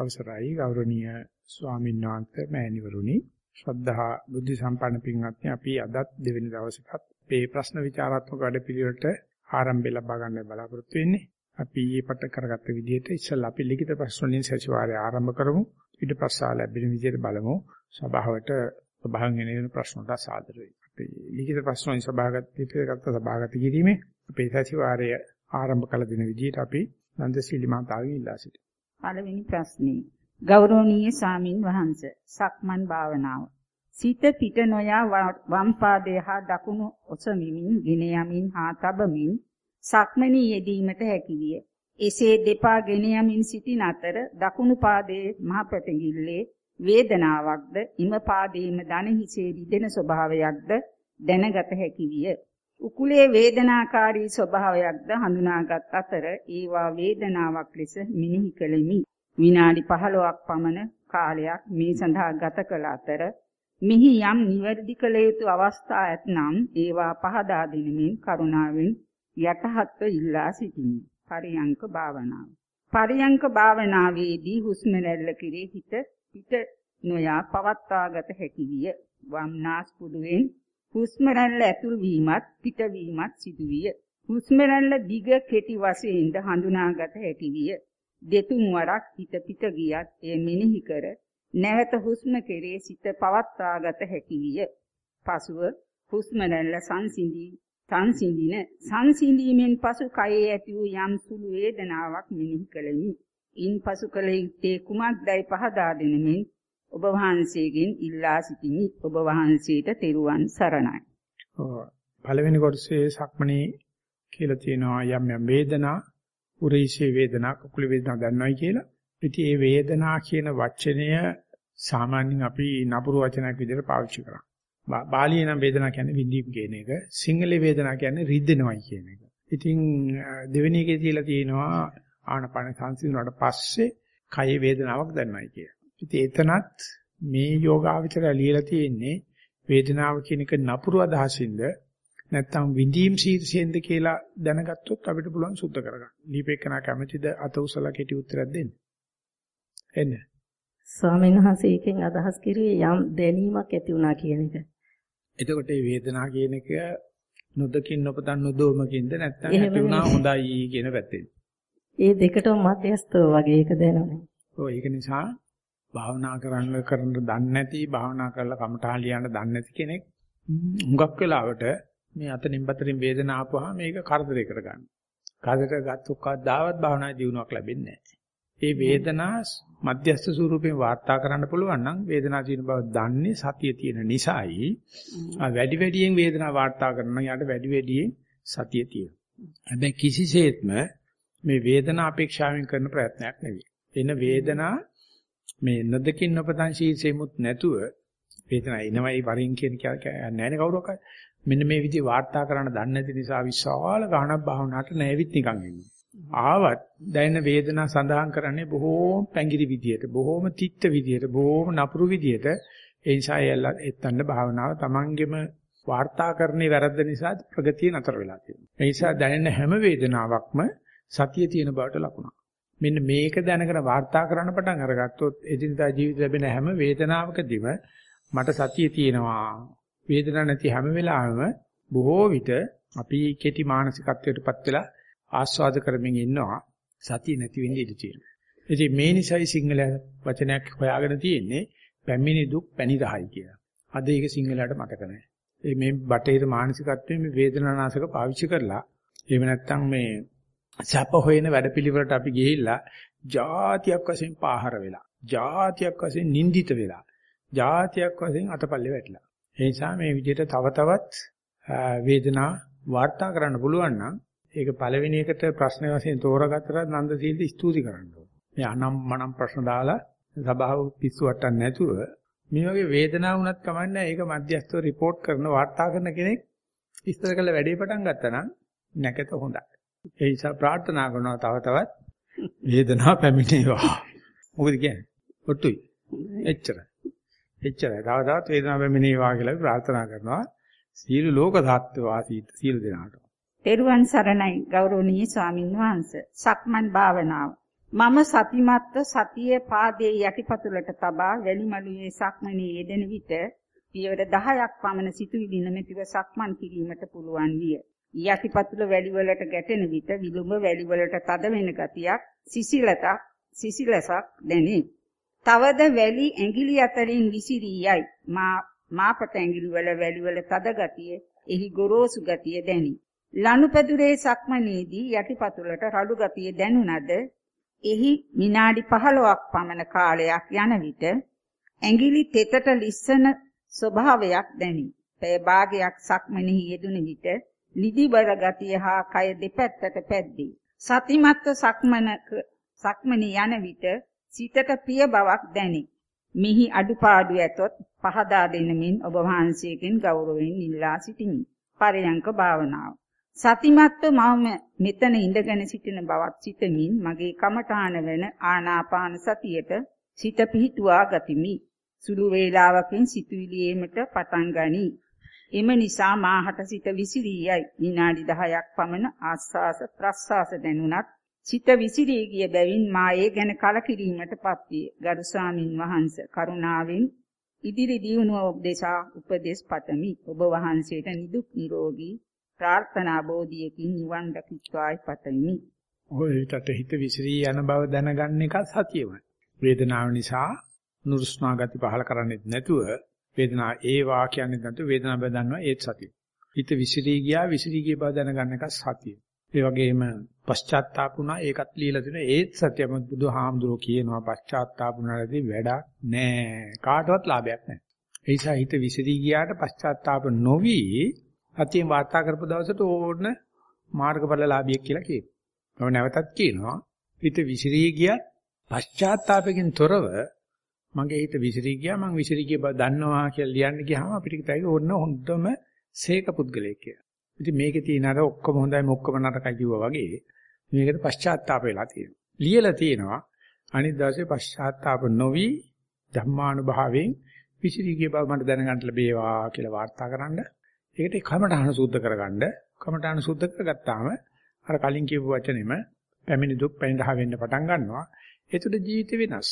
අවසරයි ගෞරවනීය ස්වාමීන් වහන්සේ මෑණිවරුනි ශ්‍රද්ධා බුද්ධ සම්පන්න පින්වත්නි අපි අදත් දෙවෙනි දවසේත් මේ ප්‍රශ්න විචාරාත්මක වැඩපිළිවෙලට ආරම්භය ලබා ගන්න බලාපොරොත්තු වෙන්නේ. අපි ඊපට කරගත්ත විදිහට ඉස්සෙල්ලා අපි ලිඛිත ප්‍රශ්න වලින් සතිವಾರය ආරම්භ කරමු. ඊට පස්සා ලැබෙන විදිහට බලමු. සභාවට සභාවෙන් එන ප්‍රශ්න වලට සාදර වෙයි. අපි ලිඛිත ප්‍රශ්න වලින් සභාගත පිටගත්ත සභාගත කිරීමේ අපේ සතිವಾರය ආරම්භ කළ දින විදිහට අපි නන්දසීලි මාතාවගෙන් ඉල්ලා සිටිමු. පළවෙනි ප්‍රශ්නේ. ගෞරවනීය සාමින් වහන්ස සක්මන් භාවනාව. සිත පිට නොයා වම් පාදයේ හා දකුණු ඔසමින් ගෙන යමින් හා තබමින් සක්මණී යෙදීමට හැකියිය එසේ දෙපා ගෙන යමින් සිටින අතර දකුණු පාදයේ මහ පැටඟිල්ලේ වේදනාවක්ද ඉම පාදයේම දන හිසේ රිදෙන ස්වභාවයක්ද දැනගත හැකියිය උකුලේ වේදනාකාරී ස්වභාවයක්ද හඳුනාගත් අතර ඒවා වේදනාවක් ලෙස මිනිහි කෙලිමි. විනාඩි 15ක් පමණ කාලයක් මේ සඳහා ගත කළ අතර මෙහි යම් නිවැරදි කළ යුතු අවස්ථා ඇතනම් ඒවා පහදා දෙනමින් කරුණාවෙන් යටහත්ව ඉල්ලා සිටිමි. පරියංක භාවනාව. පරියංක භාවනාවේදී හුස්ම රැල්ල කෙරේ හිත පිට නොයා පවත්වාගත හැකි විය. වම් නාස්පුඩුවෙන් හුස්ම රැල්ල ඇතුල් වීමත් පිටවීමත් සිදුවිය. හුස්ම රැල්ල දිග කෙටි වශයෙන්ද හඳුනාගත හැකි විය. දෙතුන් වරක් හිත පිට ගියත් එය මෙනෙහි කර නැවත හුස්ම කෙරේ සිත පවත්වාගත හැකි විය. පසුව හුස්ම රැල්ල සංසිඳී සංසිඳින සංසිඳීමෙන් පසු කයේ ඇති වූ යම් සුළු වේදනාවක් මෙනෙහි කළෙමි. ඉන්පසු කල යුත්තේ කුමක්දයි පහදා දෙනමින් ඔබ වහන්සේගෙන් ඉල්ලා සිටිමි ඔබ වහන්සේට තෙරුවන් සරණයි. ඔව් පළවෙනි කොටසේ සක්මණේ කියලා තියෙනවා යම් යම් වේදනා උරේශේ වේදනා කුකුල වේදනා දන්නවයි කියලා. ඉතින් මේ වේදනා කියන වචනය සාමාන්‍යයෙන් අපි නපුරු වචනයක් විදිහට පාවිච්චි කරා. බාලියේ නම් වේදනා කියන්නේ විඳීම් කියන එක. සිංහලේ වේදනා කියන්නේ රිද්දෙනවයි කියන එක. ඉතින් දෙවෙනි එකේ තියලා තියෙනවා ආනපන සංසිඳුණාට පස්සේ කය වේදනාවක් දැනනයි කියලා. ඉතින් එතනත් මේ යෝගාවචරය ලියලා තියෙන්නේ වේදනාව කියන එක නපුරු අදහසින්ද නැත්නම් විඳීම් ශීර්ෂයෙන්ද කියලා දැනගත්තොත් අපිට පුළුවන් සුද්ධ කරගන්න. දීපේකනා කැමැතිද අත උසලා කෙටි උත්තරයක් දෙන්න. එන්න. ස්වාමීන් වහන්සේ එකෙන් අදහස් කිරුවේ යම් දැනීමක් ඇති වුණා කියන එක. එතකොට මේ වේදනාව කියන එක නොදකින් නොපතන් නොදෝමකින්ද නැත්නම් ඇති වුණා හොඳයි කියන පැත්තෙන්. ඒ දෙකටම මැදස්තව වගේ එක දැනුනේ. ඔව් ඒක නිසා භාවනා කරන්න කරන්න දන්නේ නැති භාවනා කරලා කමඨාන් ලියන්න දන්නේ නැති කෙනෙක් හුඟක් වෙලාවට මේ අතනින් පතරින් වේදනාව ආපුවාම මේක කරදරේ කරගන්න. කරදරට ගත්තොත් කවදාවත් භාවනා ජීවණයක් ලැබෙන්නේ නැහැ. ඒ වේදනා මධ්‍යස්ථ ස්වරූපයෙන් වාර්තා කරන්න පුළුවන් නම් වේදනාව තියෙන බව දන්නේ සතිය තියෙන නිසායි වැඩි වැඩියෙන් වේදනාව වාර්තා කරන යාට වැඩි වැඩියෙන් සතිය තියෙනවා. හැබැයි කිසිසේත්ම මේ වේදනාව අපේක්ෂාවෙන් කරන ප්‍රයත්නයක් නෙවෙයි. එන වේදනා මේ නදකින් නොපතන් ශීර්ෂෙමුත් නැතුව වේදනාව එනවයි වරින් කියන කියන්නේ නැහැ කවුරක්වත්. මෙන්න මේ විදිහ වාර්තා කරන්න දන්නේ නැති නිසා විශාල ගාණක් භාවනාවට නැවිත් නිකන් ඉන්නේ. ආවත් දැනෙන වේදනා සඳහන් කරන්නේ බොහෝම පැංගිරි විදියට, බොහෝම තිත්ත විදියට, බොහෝම නපුරු විදියට. ඒ නිසා එත්තන්න භාවනාව තමන්ගෙම වාර්තාකරණේ වැරද්ද නිසා ප්‍රගතිය නතර වෙලා තියෙනවා. ඒ නිසා දැනෙන හැම වේදනාවක්ම සතිය තියෙන බවට ලකුණක්. මෙන්න මේක දැනගෙන වාර්තා කරන්න පටන් අරගත්තොත් එදිනදා ජීවිතේ ලැබෙන හැම වේදනාවකදීම මට සතිය තියෙනවා. වේදනාවක් නැති හැම වෙලාවෙම බොහෝ විට අපි කෙටි මානසිකත්වයකටපත් වෙලා ආස්වාද කරමින් ඉන්නවා සතිය නැති වෙන්නේ ඉඳී තියෙනවා. ඉතින් මේ නිසයි සිංහල වචනයක් හොයාගෙන තියෙන්නේ පැමිණි දුක් පැණි රහයි කියලා. අද ඒක සිංහලට මතක නැහැ. ඒ මේ බටේර මානසිකත්වයේ මේ වේදනානාශක පාවිච්චි කරලා එහෙම නැත්නම් මේ සැප හොයන වැඩපිළිවෙලට අපි ගිහිල්ලා જાතියක් වශයෙන් පාහර වෙලා, જાතියක් වශයෙන් නිඳිත වෙලා, જાතියක් වශයෙන් අතපල්ලේ වැටිලා. ඒ නිසා මේ විදිහට තව තවත් වේදනා වාර්තා කරන්න පුළුවන් නම් ඒක පළවෙනි එකට ප්‍රශ්න වශයෙන් තෝරාගත්තට නන්දසීලට ස්තුති කරන්න ඕනේ. මේ අනම් මනම් ප්‍රශ්න දාලා සභාව පිස්සු වට්ටන්නේ නැතුව මේ වගේ වේදනාව වුණත් කමන්නේ ඒක මධ්‍යස්ථව රිපෝට් කරන වාර්තා කරන කෙනෙක් ඉස්තර කළ වැඩේ පටන් ගත්තා නම් නැකත හොඳයි. ඒ නිසා ප්‍රාර්ථනා කරනවා තව තවත් වේදනාව පැමිණේවා. මොකද කියන්නේ? ඔට්ටුයි. එච්චරයි. එච්චරයි. තව තවත් වේදනාව පැමිණේවා කියලා ප්‍රාර්ථනා කරනවා. සීල ලෝක සත්‍ය වාසීත සීල දෙනාට. තෙරුවන් සරණයි ගෞරවනීය ස්වාමින් වහන්සේ. සක්මන් භාවනාව. මම සතිමත්ව සතිය පාදයේ යටිපතුලට තබා වැලිමලුවේ සක්මනේ යෙදෙන විට පියවර 10ක් පමණ සිතුවිලි නැමැතිව සක්මන් කිරීමට පුළුවන් විය. යටිපතුල වැලි වලට ගැටෙන විට විලුඹ වැලි වලට තද වෙන ගතියක් සිසිලතක් සිසිලසක් දැනේ. තවද වැලි ඇඟිලි අතරින් විසිරී යයි. මා මාපට ඇඟිලි වල වැලි වල තද ගතිය, එහි ගොරෝසු ගතිය දැනි. ලනුපැදුරේ සක්මනේදී යටිපතුලට රළු ගතිය දැනුණද එහි විනාඩි 15ක් පමණ කාලයක් යන විට ඇඟිලි තෙතට ලිස්සන ස්වභාවයක් දැනි. පය භාගයක් සක්මනෙහි යෙදුන විට නිදිබර ගතිය හා කය දෙපැත්තට පැද්දී. සතිමත්ව සක්මනක සක්මනේ යන විට සිතට ප්‍රිය බවක් දැනේ. මිහි අඩුපාඩු ඇතොත් පහදා දෙනමින් ඔබ වහන්සේගෙන් ගෞරවයෙන් ඉල්ලා සිටිමි. පරයන්ක භාවනාව. සතිමත්ව මම මෙතන ඉඳගෙන සිටින බවක් සිතමින් මගේ කමඨාන වෙන ආනාපාන සතියට සිත පිහිටුවා ගතිමි. සුළු වේලාවකින් සිතුවිලියේමට පටන් ගනී. එම නිසා මාහට සිත විසිරී යයි. විනාඩි 10ක් පමණ ආස්වාස ප්‍රස්වාස දැනුණත් සිත විසිරී ගිය බැවින් මා ඒ ගැන කලකිරීමටපත් විය. ගරු ස්වාමින් වහන්සේ කරුණාවෙන් ඉදිරි දියුණුව උපදේශා උපදේශ පතමි. ඔබ වහන්සේට නිදුක් නිරෝගී ප්‍රාර්ථනා බෝධියකින් නිවන් දකිත්වායි පතමි. ඔය හිතට හිත විසිරී යන බව දැනගන්න එක සතියමයි. වේදනාව නිසා නුරුස්නා ගති පහල කරන්නේත් නැතුව වේදනාව ඒ වාක්‍යන්නේ නැතුව වේදනාව බව දන්නවා ඒත් සතිය. හිත විසිරී ගියා විසිරී ගිය බව දැනගන්න එක සතිය. ඒ වගේම පශ්චාත්තාප වුණා ඒකත් লীලා තියෙනවා ඒත් සත්‍යම බුදුහාමුදුරෝ කියනවා පශ්චාත්තාප වුණාදී වැඩක් නෑ කාටවත් ලාභයක් නෑ ඒ නිසා හිත විසිරී ගියාට පශ්චාත්තාප නොවි අතින් වාර්තා කරපු දවසට ඕන මාර්ගඵල ලාභියෙක් කියලා කියනවා. මම නැවතත් කියනවා හිත විසිරී ගියත් පශ්චාත්තාපයෙන් තොරව මගේ හිත විසිරී ගියා මං විසිරී ගිය බව දන්නවා කියලා ලියන්න ගියාම අපිට කිතයි ඕන හොඳම සේක පුද්ගලයෙක් කියලා. ඉතින් මේකේ තියෙන අර ඔක්කොම හොඳයි ඔක්කොම නරකයි කිව්වා වගේ මේකට පශ්චාත්තාප වෙලා තියෙනවා. ලියලා තියෙනවා අනිත් දවසේ පශ්චාත්තාප නොවි ධම්මානුභාවයෙන් විසිරී ගිය බව මට දැනගන්න ලැබේවා කියලා වාර්තා කරන්න. ඒකට කමඨහන සුද්ධ කරගන්න. කමඨහන සුද්ධ කරගත්තාම අර කලින් කියපු වචනේම පැමිණි දුක් පැනිරහ වෙන්න පටන් ගන්නවා. ඒතර ජීවිත වෙනස්.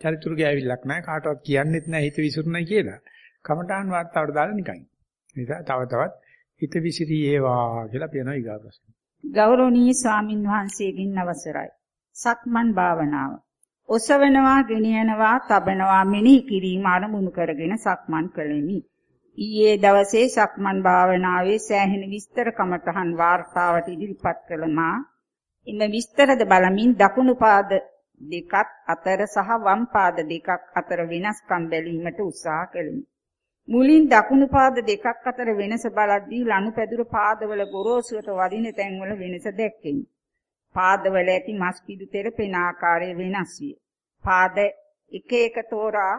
චරිතුරු ගෑවිල්ලක් නැහැ කාටවත් කියන්නෙත් නැහැ හිත විසිරුණයි කියලා. කමඨහන් වාර්තාවට දාලා නිකන්. නිසා තව තවත් හිත විසිරී ඒවා කියලා කියනවා ඊගා ප්‍රශ්න. ගෞරවනීය ස්වාමින් වහන්සේගෙන් අවසරයි. සක්මන් භාවනාව. ඔසවනවා, ගෙනියනවා, තබනවා මෙනෙහි කිරීම අරමුණු කරගෙන සක්මන් කළෙමි. ඊයේ දවසේ සක්මන් භාවනාවේ සෑහෙන විස්තර කමටහන් වාර්තාවට ඉදිරිපත් කළ මා එම විස්තරද බලමින් දකුණු පාද දෙකත් අතර සහ වම් පාද දෙකක් අතර වෙනස්කම් බැලීමට උත්සාහ කළෙමි. මුලින් දකුණු පාද දෙකක් අතර වෙනස බලද්දී ලනුපැදුර පාදවල ගොරෝසුවට වදින තැන්වල වෙනස දැක්කෙමි. පාදවල ඇති මස් පිඩු තෙරපෙන ආකාරය වෙනස් විය. පාද එක එක තෝරා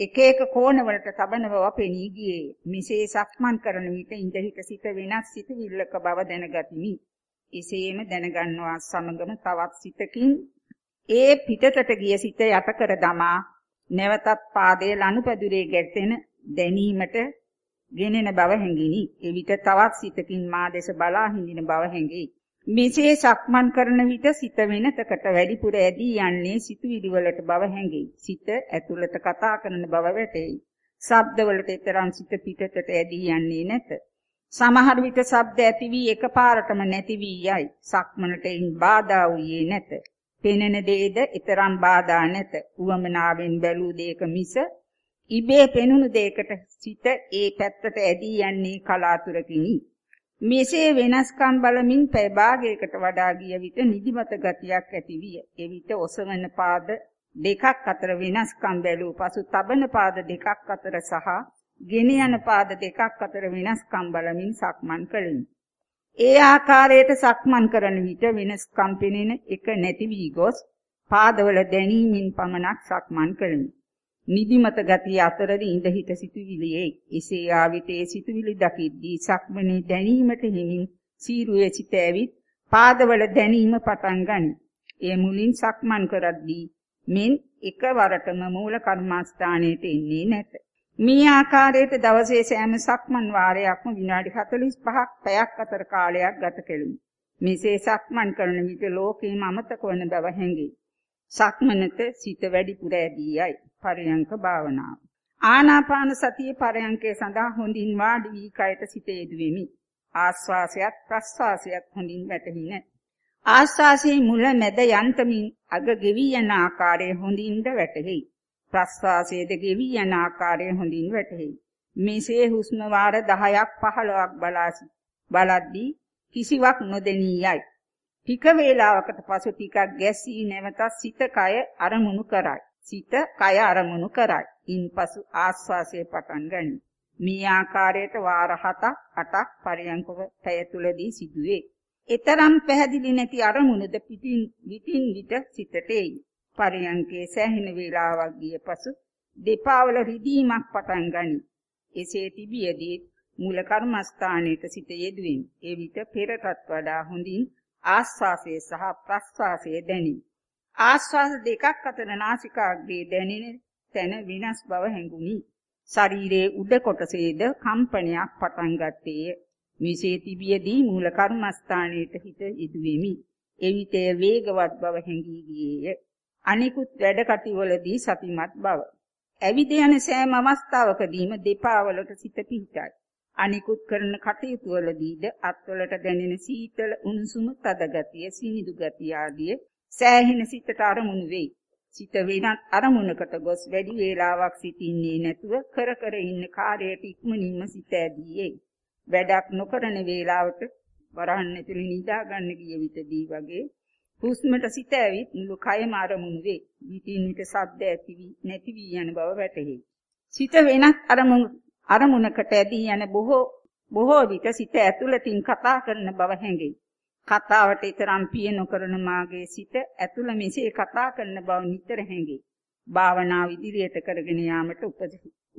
එක එක කෝණවලට තබන බව පෙනී ගියේ. මෙසේ සක්මන් කරන විට ඉඳ හිට සිට වෙනස් සිතවිල්ලක බව දැනගතිමි. එසේම දැනගන්නවා සමගම තවත් සිතකින් ඒ පිටතට ගිය සිත යට කර දමා නැවතත් පාදයේ ලනුපැදුරේ ගැටෙන දැනීමට ගෙනෙන බව හැඟිනි. එවිට තවත් සිතකින් මා දෙස බලා හිඳින බව හැඟෙයි. මෙසේ සක්මන් කරන විට සිත වෙනතකට වැඩිපුර ඇදී යන්නේ සිතුවිලි වලට බව හැඟෙයි. සිත ඇතුළත කතා කරන බව වැටහෙයි. ශබ්ද වලට තරම් සිත පිටතට ඇදී යන්නේ නැත. සමහර විට ශබ්ද ඇති වී එකපාරටම නැති වී යයි. සක්මනට ඉන් බාධා වූයේ නැත. පෙනෙන දේද ඊතරම් බාධා නැත. උවමනාවෙන් බැලූ දෙයක මිස ඉබේ පෙනුණු දෙයකට සිත ඒ පැත්තට ඇදී යන්නේ කලාතුරකිනි. මෙසේ වෙනස්කම් බලමින් පැය භාගයකට වඩා ගිය විට නිදිමත ගතියක් ඇති විය. එවිට ඔසවන පාද දෙකක් අතර වෙනස්කම් බැලූ පසු තබන පාද දෙකක් අතර සහ ගෙන යන පාද දෙකක් අතර වෙනස්කම් බලමින් සක්මන් කළෙමි. ඒ ආකාරයට සක්මන් කරන විට වෙනස්කම් පෙනෙන එක නැති වී ගොස් පාදවල දැනීමෙන් පමණක් සක්මන් කළෙමි. නිදිමත ගතිය අතරදී ඉඳ හිට සිතුවිලියේ එසේ ආවිතේ සිතුවිලි දකිද්දී සක්මනේ දැනීමට හිමින් සීරුවේ සිට ඇවිත් පාදවල දැනීම පටන් ගනි. එය මුලින් සක්මන් කරද්දී මෙන් එකවරටම මූල කර්මස්ථානයට එන්නේ නැත. මේ ආකාරයට දවසේ සෑම සක්මන් වාරයක්ම විනාඩි 45ක් පැයක් අතර කාලයක් ගත කෙලිමි. මෙසේ සක්මන් කරන විට ලෝකේම අමතක වන බව හැඟේ. සක්මනට සිත වැඩිපුර ඇදී යයි. පරයන්ක භාවනාව. ආනාපාන සතිය පරයන්කේ සඳහා හොඳින් වාඩි වී කයට සිත යෙදුවෙමි. ආස්වාසයත් ප්‍රස්වාසයත් හොඳින් වැටහි නැත. ආස්වාසයේ මුල මැද යන්තමින් අග ගෙවි යන ආකාරය හොඳින්ද වැටහෙයි. ප්‍රස්වාසයේද ගෙවි යන ආකාරය හොඳින් වැටහෙයි. මෙසේ හුස්ම වාර 10ක් 15ක් බලා බලද්දී කිසිවක් නොදෙනී යයි. ටික වේලාවකට පසු ටිකක් ගැසී නැවතත් සිත කය අරමුණු කරයි. සිත කය අරමුණු කරයි. ඉන්පසු ආස්වාසය පටන් ගනී. මේ ආකාරයට වාර 7ක් 8ක් පරියන්කව පැය තුලදී සිදුවේ. ඊතරම් පැහැදිලි නැති අරමුණද පිටින් විටින් විට සිතට එයි. පරියන්කේ සෑහෙන වේලාවක් ගිය පසු දෙපා වල රිදීමක් පටන් ගනී. එසේ තිබියදී මූල කර්මස්ථානයේට සිත යෙදුවෙමි. ඒ විට පෙරටත් වඩා හොඳින් ආස්වාසය සහ ප්‍රස්වාසය දැනේ. ආස්වාස දෙකක් අතර නාසිකාග්‍රේ දැනෙන තැන විනාශ බව හැඟුනි. ශරීරයේ උඩ කොටසේද කම්පනයක් පටන් ගත්තේය. විශේෂ තිබියදී මූල කර්මස්ථානයේට හිත යෙදුවෙමි. එවිට වේගවත් බව හැඟී ගියේය. අනිකුත් වැඩ කටයුවලදී සතිමත් බව. ඇවිද යන සෑම අවස්ථාවකදීම දෙපා වලට සිත පිහිටයි. අනිකුත් කරන කටයුතු වලදීද අත්වලට දැනෙන සීතල උණුසුම තද ගතිය සිනිදු ගතිය ආදී සෑහෙන සිතට අරමුණු වෙයි. සිත වෙනත් අරමුණකට ගොස් වැඩි වේලාවක් සිටින්නේ නැතුව කර කර ඉන්න කාර්යයට ඉක්මනින්ම සිත ඇදීයේ. වැඩක් නොකරන වේලාවට වරහන් ඇතුළේ නිදා ගන්න ගිය විටදී වගේ හුස්මට සිත ඇවිත් මුළු කයම අරමුණු වේ. විටින් විට ශබ්ද ඇති වී නැති වී යන බව වැටහි. සිත වෙනත් අරමුණු අරමුණකට ඇදී යන බොහෝ බොහෝ විට සිත ඇතුළතින් කතා කරන බව හැඟේ. කතාවට ඊතරම් පිය නොකරන මාගේ සිත ඇතුළ මෙසේ කතා කරන බව නිතර හැඟේ. භාවනාව ඉදිරියට කරගෙන යාමට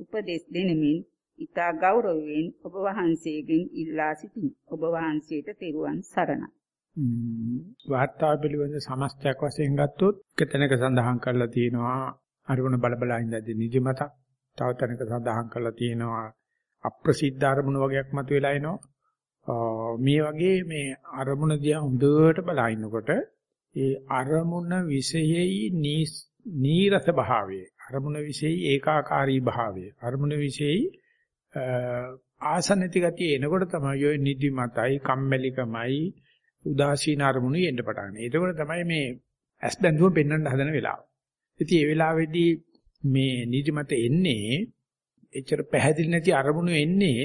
උපදෙස් දෙනමින් ඊතා ගෞරවයෙන් ඔබ වහන්සේගෙන් ඉල්ලා සිටිමි. ඔබ වහන්සේට තෙරුවන් සරණයි. වාර්තා පිළිබඳ සමස්තයක් වශයෙන් ගත්තොත් එක තැනක සඳහන් කරලා තියෙනවා අරමුණ බලබලා ඉඳදී නිදිමතක් තව තැනක සඳහන් කරලා තියෙනවා අප්‍රසිද්ධ අරමුණු වගේක් මතුවලා එනවා. මේ වගේ මේ අරමුණ දිහා හොඳට බලනකොට ඒ අරමුණ විශේෂයි නීරස භාවය අරමුණ විශේෂයි ඒකාකාරී භාවය අරමුණ විශේෂයි ආසන්නති ගතිය එනකොට තමයි ඔය නිදිමතයි කම්මැලිකමයි උදාසීන අරමුණු එන්න පටන් ගන්න. ඒකවල තමයි මේ ඇස් බැඳුම පෙන්වන්න හදන වෙලාව. ඉතින් ඒ වෙලාවේදී මේ නිදිමත එන්නේ එච්චර පැහැදිලි නැති අරමුණු එන්නේ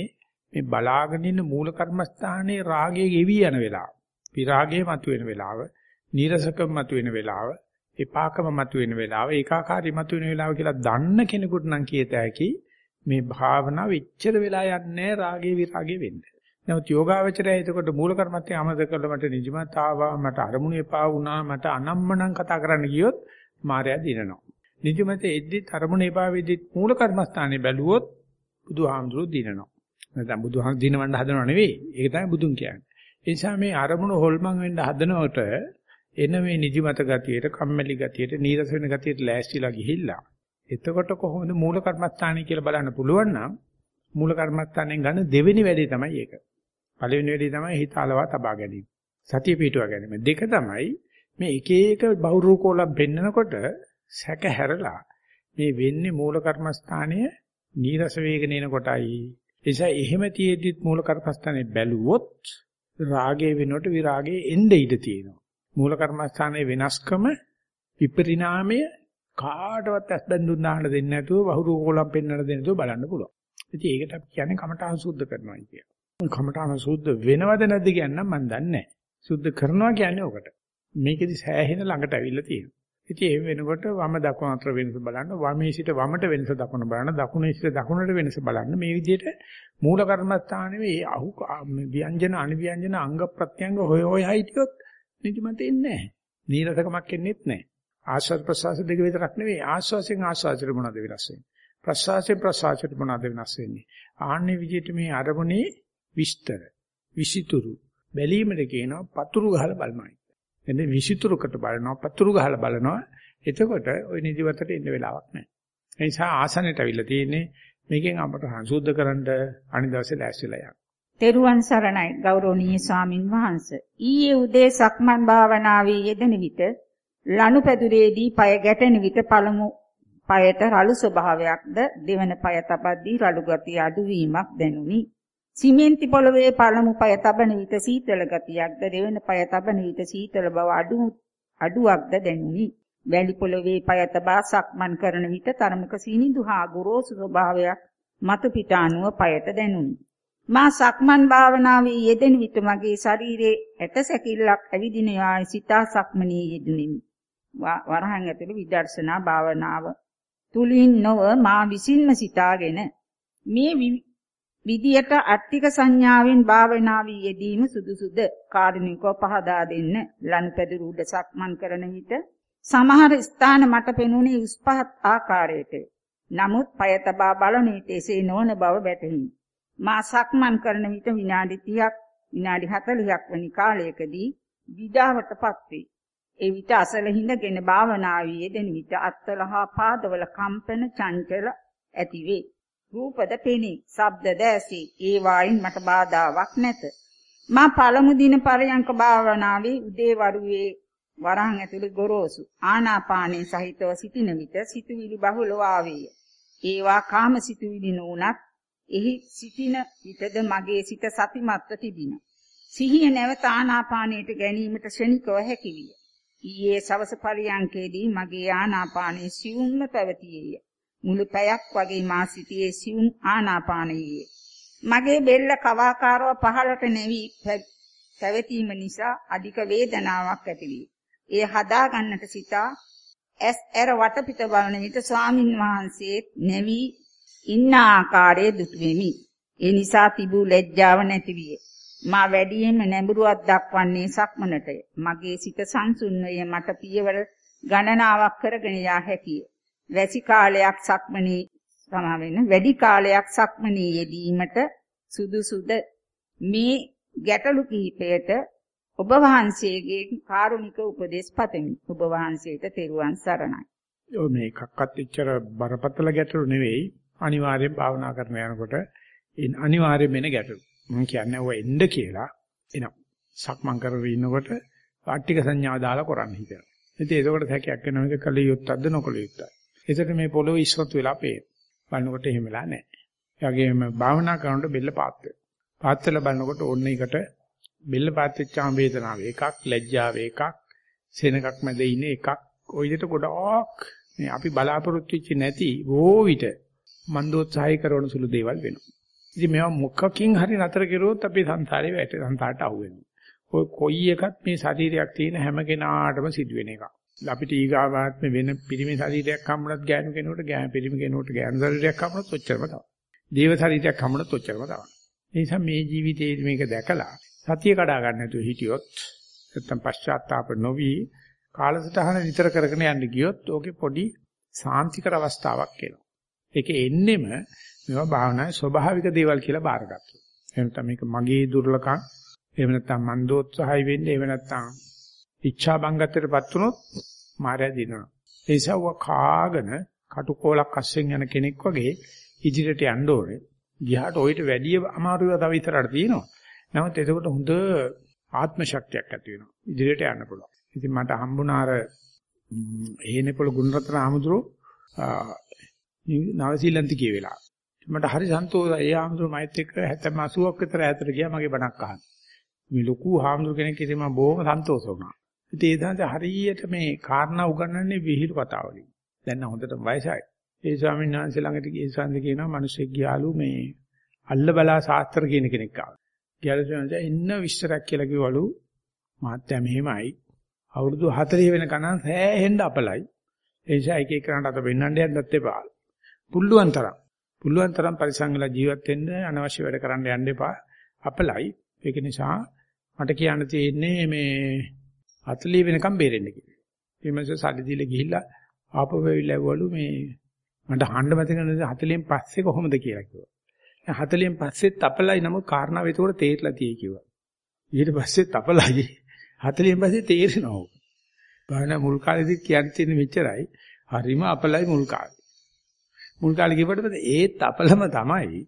මේ බලාගෙන ඉන්න මූල කර්මස්ථානයේ රාගයේ ගෙවි යන වෙලාව. විරාගයේ මතුවෙන වෙලාව, නීරසකම මතුවෙන වෙලාව, එපාකම මතුවෙන වෙලාව, ඒකාකාරී මතුවෙන වෙලාව කියලා දන්න කෙනෙකුට නම් කියත හැකි මේ භාවනාව එච්චර වෙලා යන්නේ රාගයේ විරාගයේ වෙන්නේ. නමුත් යෝගාවචරය එතකොට මූල කර්මත්තේ අමතක කරලා මට නිදිමත ආවා මට අරමුණු එපා වුණා මට අනම්මනම් කතා කරන්න ගියොත් මායя දිනනවා. නිදිමත එද්දිත් අරමුණ එපා වෙද්දිත් මූල කර්මස්ථානේ බැලුවොත් බුදුහාමුදුරුවෝ දිනනවා. නැත්නම් බුදුහාම දිනවන්න හදනව නෙවෙයි. ඒක තමයි බුදුන් කියන්නේ. ඒ නිසා මේ අරමුණ හොල්මන් වෙන්න හදනකොට එන මේ නිදිමත ගතියට, කම්මැලි ගතියට, නීරස වෙන ගතියට ලෑස්තිලා ගිහිල්ලා එතකොට කොහොමද මූල කර්මස්ථානේ කියලා බලන්න පුළුවන් නම් මූල කර්මස්ථානෙන් ගන්න දෙවෙනි වැඩේ තමයි ඒක. පළවෙනි වෙලේ තමයි හිත අලවා තබා ගැනීම. සතිය පිටුවා ගැනීම. දෙක තමයි මේ එක එක බහුරූපෝලම් පෙන්නකොට සැක හැරලා මේ වෙන්නේ මූල කර්මස්ථානයේ නීරස වේගන එන කොටයි. එනිසා එහෙම තියෙද්දිත් මූල කර්මස්ථානේ බැලුවොත් රාගයේ වෙනකොට විරාගයේ එnde ඉඩ තියෙනවා. මූල කර්මස්ථානයේ වෙනස්කම විපරිණාමය කාටවත් ඇස් බඳුන් දාන්න දෙන්නේ නැතුව බහුරූපෝලම් පෙන්වන්න දෙන්නේ නැතුව බලන්න පුළුවන්. ඉතින් ඒකට අපි කියන්නේ කමඨාන් සුද්ධ කරනවා කියලා. කමඨාන සුද්ධ වෙනවද නැද්ද කියන්නම් මම දන්නේ නැහැ. සුද්ධ කරනවා කියන්නේ ඔකට. මේකෙදි සෑහෙන ළඟට අවිල්ල තියෙනවා. ඉතින් ඒ වෙනකොට වම දකුණ අතර වෙනස බලන්න, වමේ සිට වමට වෙනස දකුණ බලන්න, දකුණේ සිට දකුණට වෙනස බලන්න. මේ විදිහට මූල කර්මස්ථානයේ මේ අහු ව්‍යංජන අනිව්‍යංජන අංග ප්‍රත්‍යංග හොය හොය හිටියොත් නිදිමත එන්නේ නැහැ. නීරසකමක් එන්නේත් නැහැ. ආශ්වාස ප්‍රශ්වාස දෙක විතරක් නෙවෙයි ආශ්වාසයෙන් ආශ්වාසයට මොනවද වෙනස් වෙන්නේ? ප්‍රශ්වාසයෙන් ප්‍රශ්වාසයට මොනවද වෙනස් වෙන්නේ? ආන්නේ විදිහට මේ අරමුණේ විස්තර විසිතුරු බැලීමද කියනවා පතුරු ගහලා බලනවායි. එන්නේ විසිතුරුකට බලනවා පතුරු ගහලා බලනවා. එතකොට ওই නිදිවතට එන්න වෙලාවක් නැහැ. ඒ නිසා ආසනෙට අවිලා තියෙන්නේ මේකෙන් අපට හංසුද්ධ කරන්න අනිද්දාසේ ලෑස්තිලා යන්න. තෙරුවන් සරණයි ගෞරවනීය ස්වාමින් වහන්සේ. ඊයේ උදේ සක්මන් භාවනාවේ යෙදෙන විට ලනුපැදුරේදී পায় ගැටෙන විට පළමු পায়ට රළු ස්වභාවයක්ද දෙවන পায় තබද්දී රළු ගතිය අඩුවීමක් දැනුනි. සිමෙන්ති පොළවේ පළමු පය තබන විට සීතල ගතියක්ද දෙවන පය තබන විට සීතල බව අඩු අඩුවක්ද දැනුනි. වැලි පොළවේ පය තබා සක්මන් කරන විට තරමක සීනිඳු හා ගොරෝසු ස්වභාවයක් මතු පිට අනුව පයට දැනුනි. මා සක්මන් භාවනාවේ යෙදෙන විට මගේ ශරීරයේ ඇට සැකිල්ලක් ඇවිදින යායි සිතා සක්මනී යෙදුණෙමි. වරහන් ඇතුළේ විදර්ශනා භාවනාව තුලින් නොව මා විසින්ම සිතාගෙන මේ විදියට අට්ටික සංඥාවෙන් භාවනාවී යෙදීම සුදුසුද? කාරුණිකව පහදා දෙන්න. ලනුපැදුරු උඩ සක්මන් කරන විට සමහර ස්ථාන මට පෙනුනේ උස් පහත් ආකාරයට. නමුත් পায় තබා බලන විට එසේ නොවන බව වැටහිණි මා සක්මන් කරන විට විනාඩි 30ක් විනාඩි 40ක් වැනි කාලයකදී විඩාවටපත් වේ. ඒ විට අසල හිඳගෙන භාවනාවේ යෙදෙන විට අත්වල හා පාදවල කම්පන චංචල ඇතිවේ. රූපද පෙනේ, ශබ්දද ඇසේ. ඒ වයින් මට බාධාවක් නැත. මා පළමු දින පරයන්ක භාවනාවේ උදේ වරුවේ වරහන් ඇතුළේ ගොරෝසු ආනාපානයේ සහිතව සිටින විට සිතුවිලි බහුලව ආවේය. ඒවා කාම සිතුවිලි නොඋනත් එහි සිටින විටද මගේ සිත සතිමත්ව තිබින. සිහිය නැවත ආනාපානයට ගැනීමට ශනිකව හැකියිය. ඊයේ සවස පරියන්කේදී මගේ ආනාපානයේ සියුම්ම පැවතියේය. මුළු පැයක් වගේ මා සිටියේ සියුම් ආනාපානයේ. මගේ බෙල්ල කවාකාරව පහළට නැවි පැවතීම නිසා අධික වේදනාවක් ඇතිවිය. ඒ හදා ගන්නට සිතා ඇස් ඇර වටපිට බලන විට ස්වාමින් වහන්සේ නැවි ඉන්න ආකාරයේ දුටු වෙමි. ඒ නිසා තිබූ ලැජ්ජාව නැති විය. මා වැඩියෙන්ම නැඹුරුවක් දක්වන්නේ සක්මනටය. මගේ සිත සංසුන්වය මට පියවර ගණනාවක් කරගෙන යා හැකිය. වැසි කාලයක් සක්මනේ සමාවෙන්න වැඩි කාලයක් සක්මනේ යෙදීමට සුදුසුද මේ ගැටලු කිහිපයට ඔබ වහන්සේගේ කාරුණික උපදේශ පතමි. ඔබ වහන්සේට තෙරුවන් සරණයි. ඔය මේ එකක්වත් එච්චර බරපතල ගැටලු නෙවෙයි. අනිවාර්යෙන් භාවනා කරන යනකොට අනිවාර්යෙන් වෙන ගැටලු. මම කියන්නේ ඔය එන්න කියලා එනවා. සක්මන් කරගෙන ඉන්නකොට වාට්ටික සංඥාව දාලා කරන්න හිතනවා. ඉතින් ඒකෝට සැකයක් වෙනවා මේක කළ යුත්තක්ද නොකළ යුත්තක්ද. ඒකට මේ පොළොව ඉස්රතු වෙලා පේන. බලනකොට එහෙම වෙලා නැහැ. ඒ වගේම භාවනා කරනකොට බෙල්ල පාත් වෙනවා. පාත් වෙලා බලනකොට ඕන්න එකට බෙල්ල පාත් වෙච්චාම වේදනාව එකක්, ලැජ්ජාව එකක්, සෙනගක් මැද ඉන්නේ එකක්. ওই විදිහට ගොඩක් මේ අපි බලාපොරොත්තු වෙච්ච නැති බොහෝ විට මන්දෝත්සාහය කරන සුළු දේවල් වෙනවා. ඉතින් මේවා මොකකින් හරි නතර කෙරුවොත් අපි සංසාරේ වැට සංසාරට අහු වෙනවා. ඔය කොයි එකත් මේ ශරීරයක් තියෙන හැම කෙනාටම සිදුවෙන එකක්. අපිට ඊගාවාත්ම වෙන පිරිමි ශරීරයක් හම්බුනත් ගෑනු කෙනෙකුට ගෑනු පිරිමි කෙනෙකුට ගෑනු ශරීරයක් හම්බුනත් ඔච්චරම තමයි. දේව ශරීරයක් හම්බුනත් ඔච්චරම තමයි. ඒ නිසා මේ ජීවිතයේ මේක දැකලා සතිය කඩා ගන්න නැතුව හිටියොත් නැත්තම් පශ්චාත්තාප නොවි කාලසටහන විතර කරගෙන යන්න ගියොත් ඕකේ පොඩි සාන්තිකර අවස්ථාවක් එනවා. ඒකේ එන්නෙම මේවා භාවනාවේ ස්වභාවික දේවල් කියලා බාරගත්තා. එහෙම නැත්නම් මේක මගේ දුර්ලකම්, එහෙම නැත්නම් මන්දෝත්සහයි වෙන්නේ, එහෙම නැත්නම් ඉච්ඡා බංගත්තටපත් වුණොත් මායя දිනනවා. ඒ සවුව කාගෙන කටුකෝලක් අස්සෙන් යන කෙනෙක් වගේ ඉදිරියට යන්න ඕනේ. ගියාට ඔయిత වැඩි අමාරුව තව ඉතරට තියෙනවා. නමුත් එතකොට හොඳ ආත්ම ශක්තියක් ඇති වෙනවා. ඉදිරියට යන්න පුළුවන්. ඉතින් මට හම්බුණා අර හේනපොළ ගුණරත්න ආමුදුරෝ නවසීලන්ති කිය වෙලා. මට හරි සන්තෝෂයි. ඒ ආමුදුර මයිත් එක්ක 70 80ක් විතර ඈතට ගියා මගේ බණක් අහන්න. මේ ලොකු ආමුදුර කෙනෙක් ඉතින් මම බොහොම සන්තෝෂ වුණා. ඉතින් ඒ දාන්ත හරියට මේ කාරණා උගන්වන්නේ විහිළු කතාවලින්. දැන් නම් හොඳට වයසයි. ඒ ස්වාමීන් වහන්සේ ළඟට ගිය සංද කියනවා මිනිස්සෙක් ගියාලු මේ අල්ල බලා ශාස්ත්‍ර කියන කෙනෙක් ආවා. ගියාලු ස්වාමීන් එන්න විස්තරයක් කියලා කිව්වලු මාත්‍යා මෙහෙමයි. අවුරුදු 40 වෙනකන් සෑහෙන්න අපලයි. ඒ නිසා එක එකනට අත වෙන්නන්න යන්නත් එපා. පුල්ලුවන් තරම් පුළුවන් තරම් පරිසං වෙලා ජීවත් වෙන්න අනවශ්‍ය වැඩ කරන්න යන්න එපා. අපලයි. ඒක නිසා මට කියන්න තියෙන්නේ මේ 40 වෙනකම් බේරෙන්න කියලා. ඊමණස සල්ලි දීලා ගිහිල්ලා ආපහු වෙවිලවලු මේ මට අහන්න මතක නැහැ 40න් පස්සේ කොහොමද කියලා කිව්වා. 40න් පස්සෙත් අපලයි නමුත් කාරණාව ඒකට තේරලා තියෙයි කිව්වා. ඊට පස්සෙත් අපලයි 40න් පස්සේ තේරෙනවා. බාහන මුල් කාලෙදි කියන්න තියෙන මෙච්චරයි. හරිම අපලයි මුල් කාලේ. මුල් කාලේ කිව්වට පස්සේ ඒත් අපලම තමයි.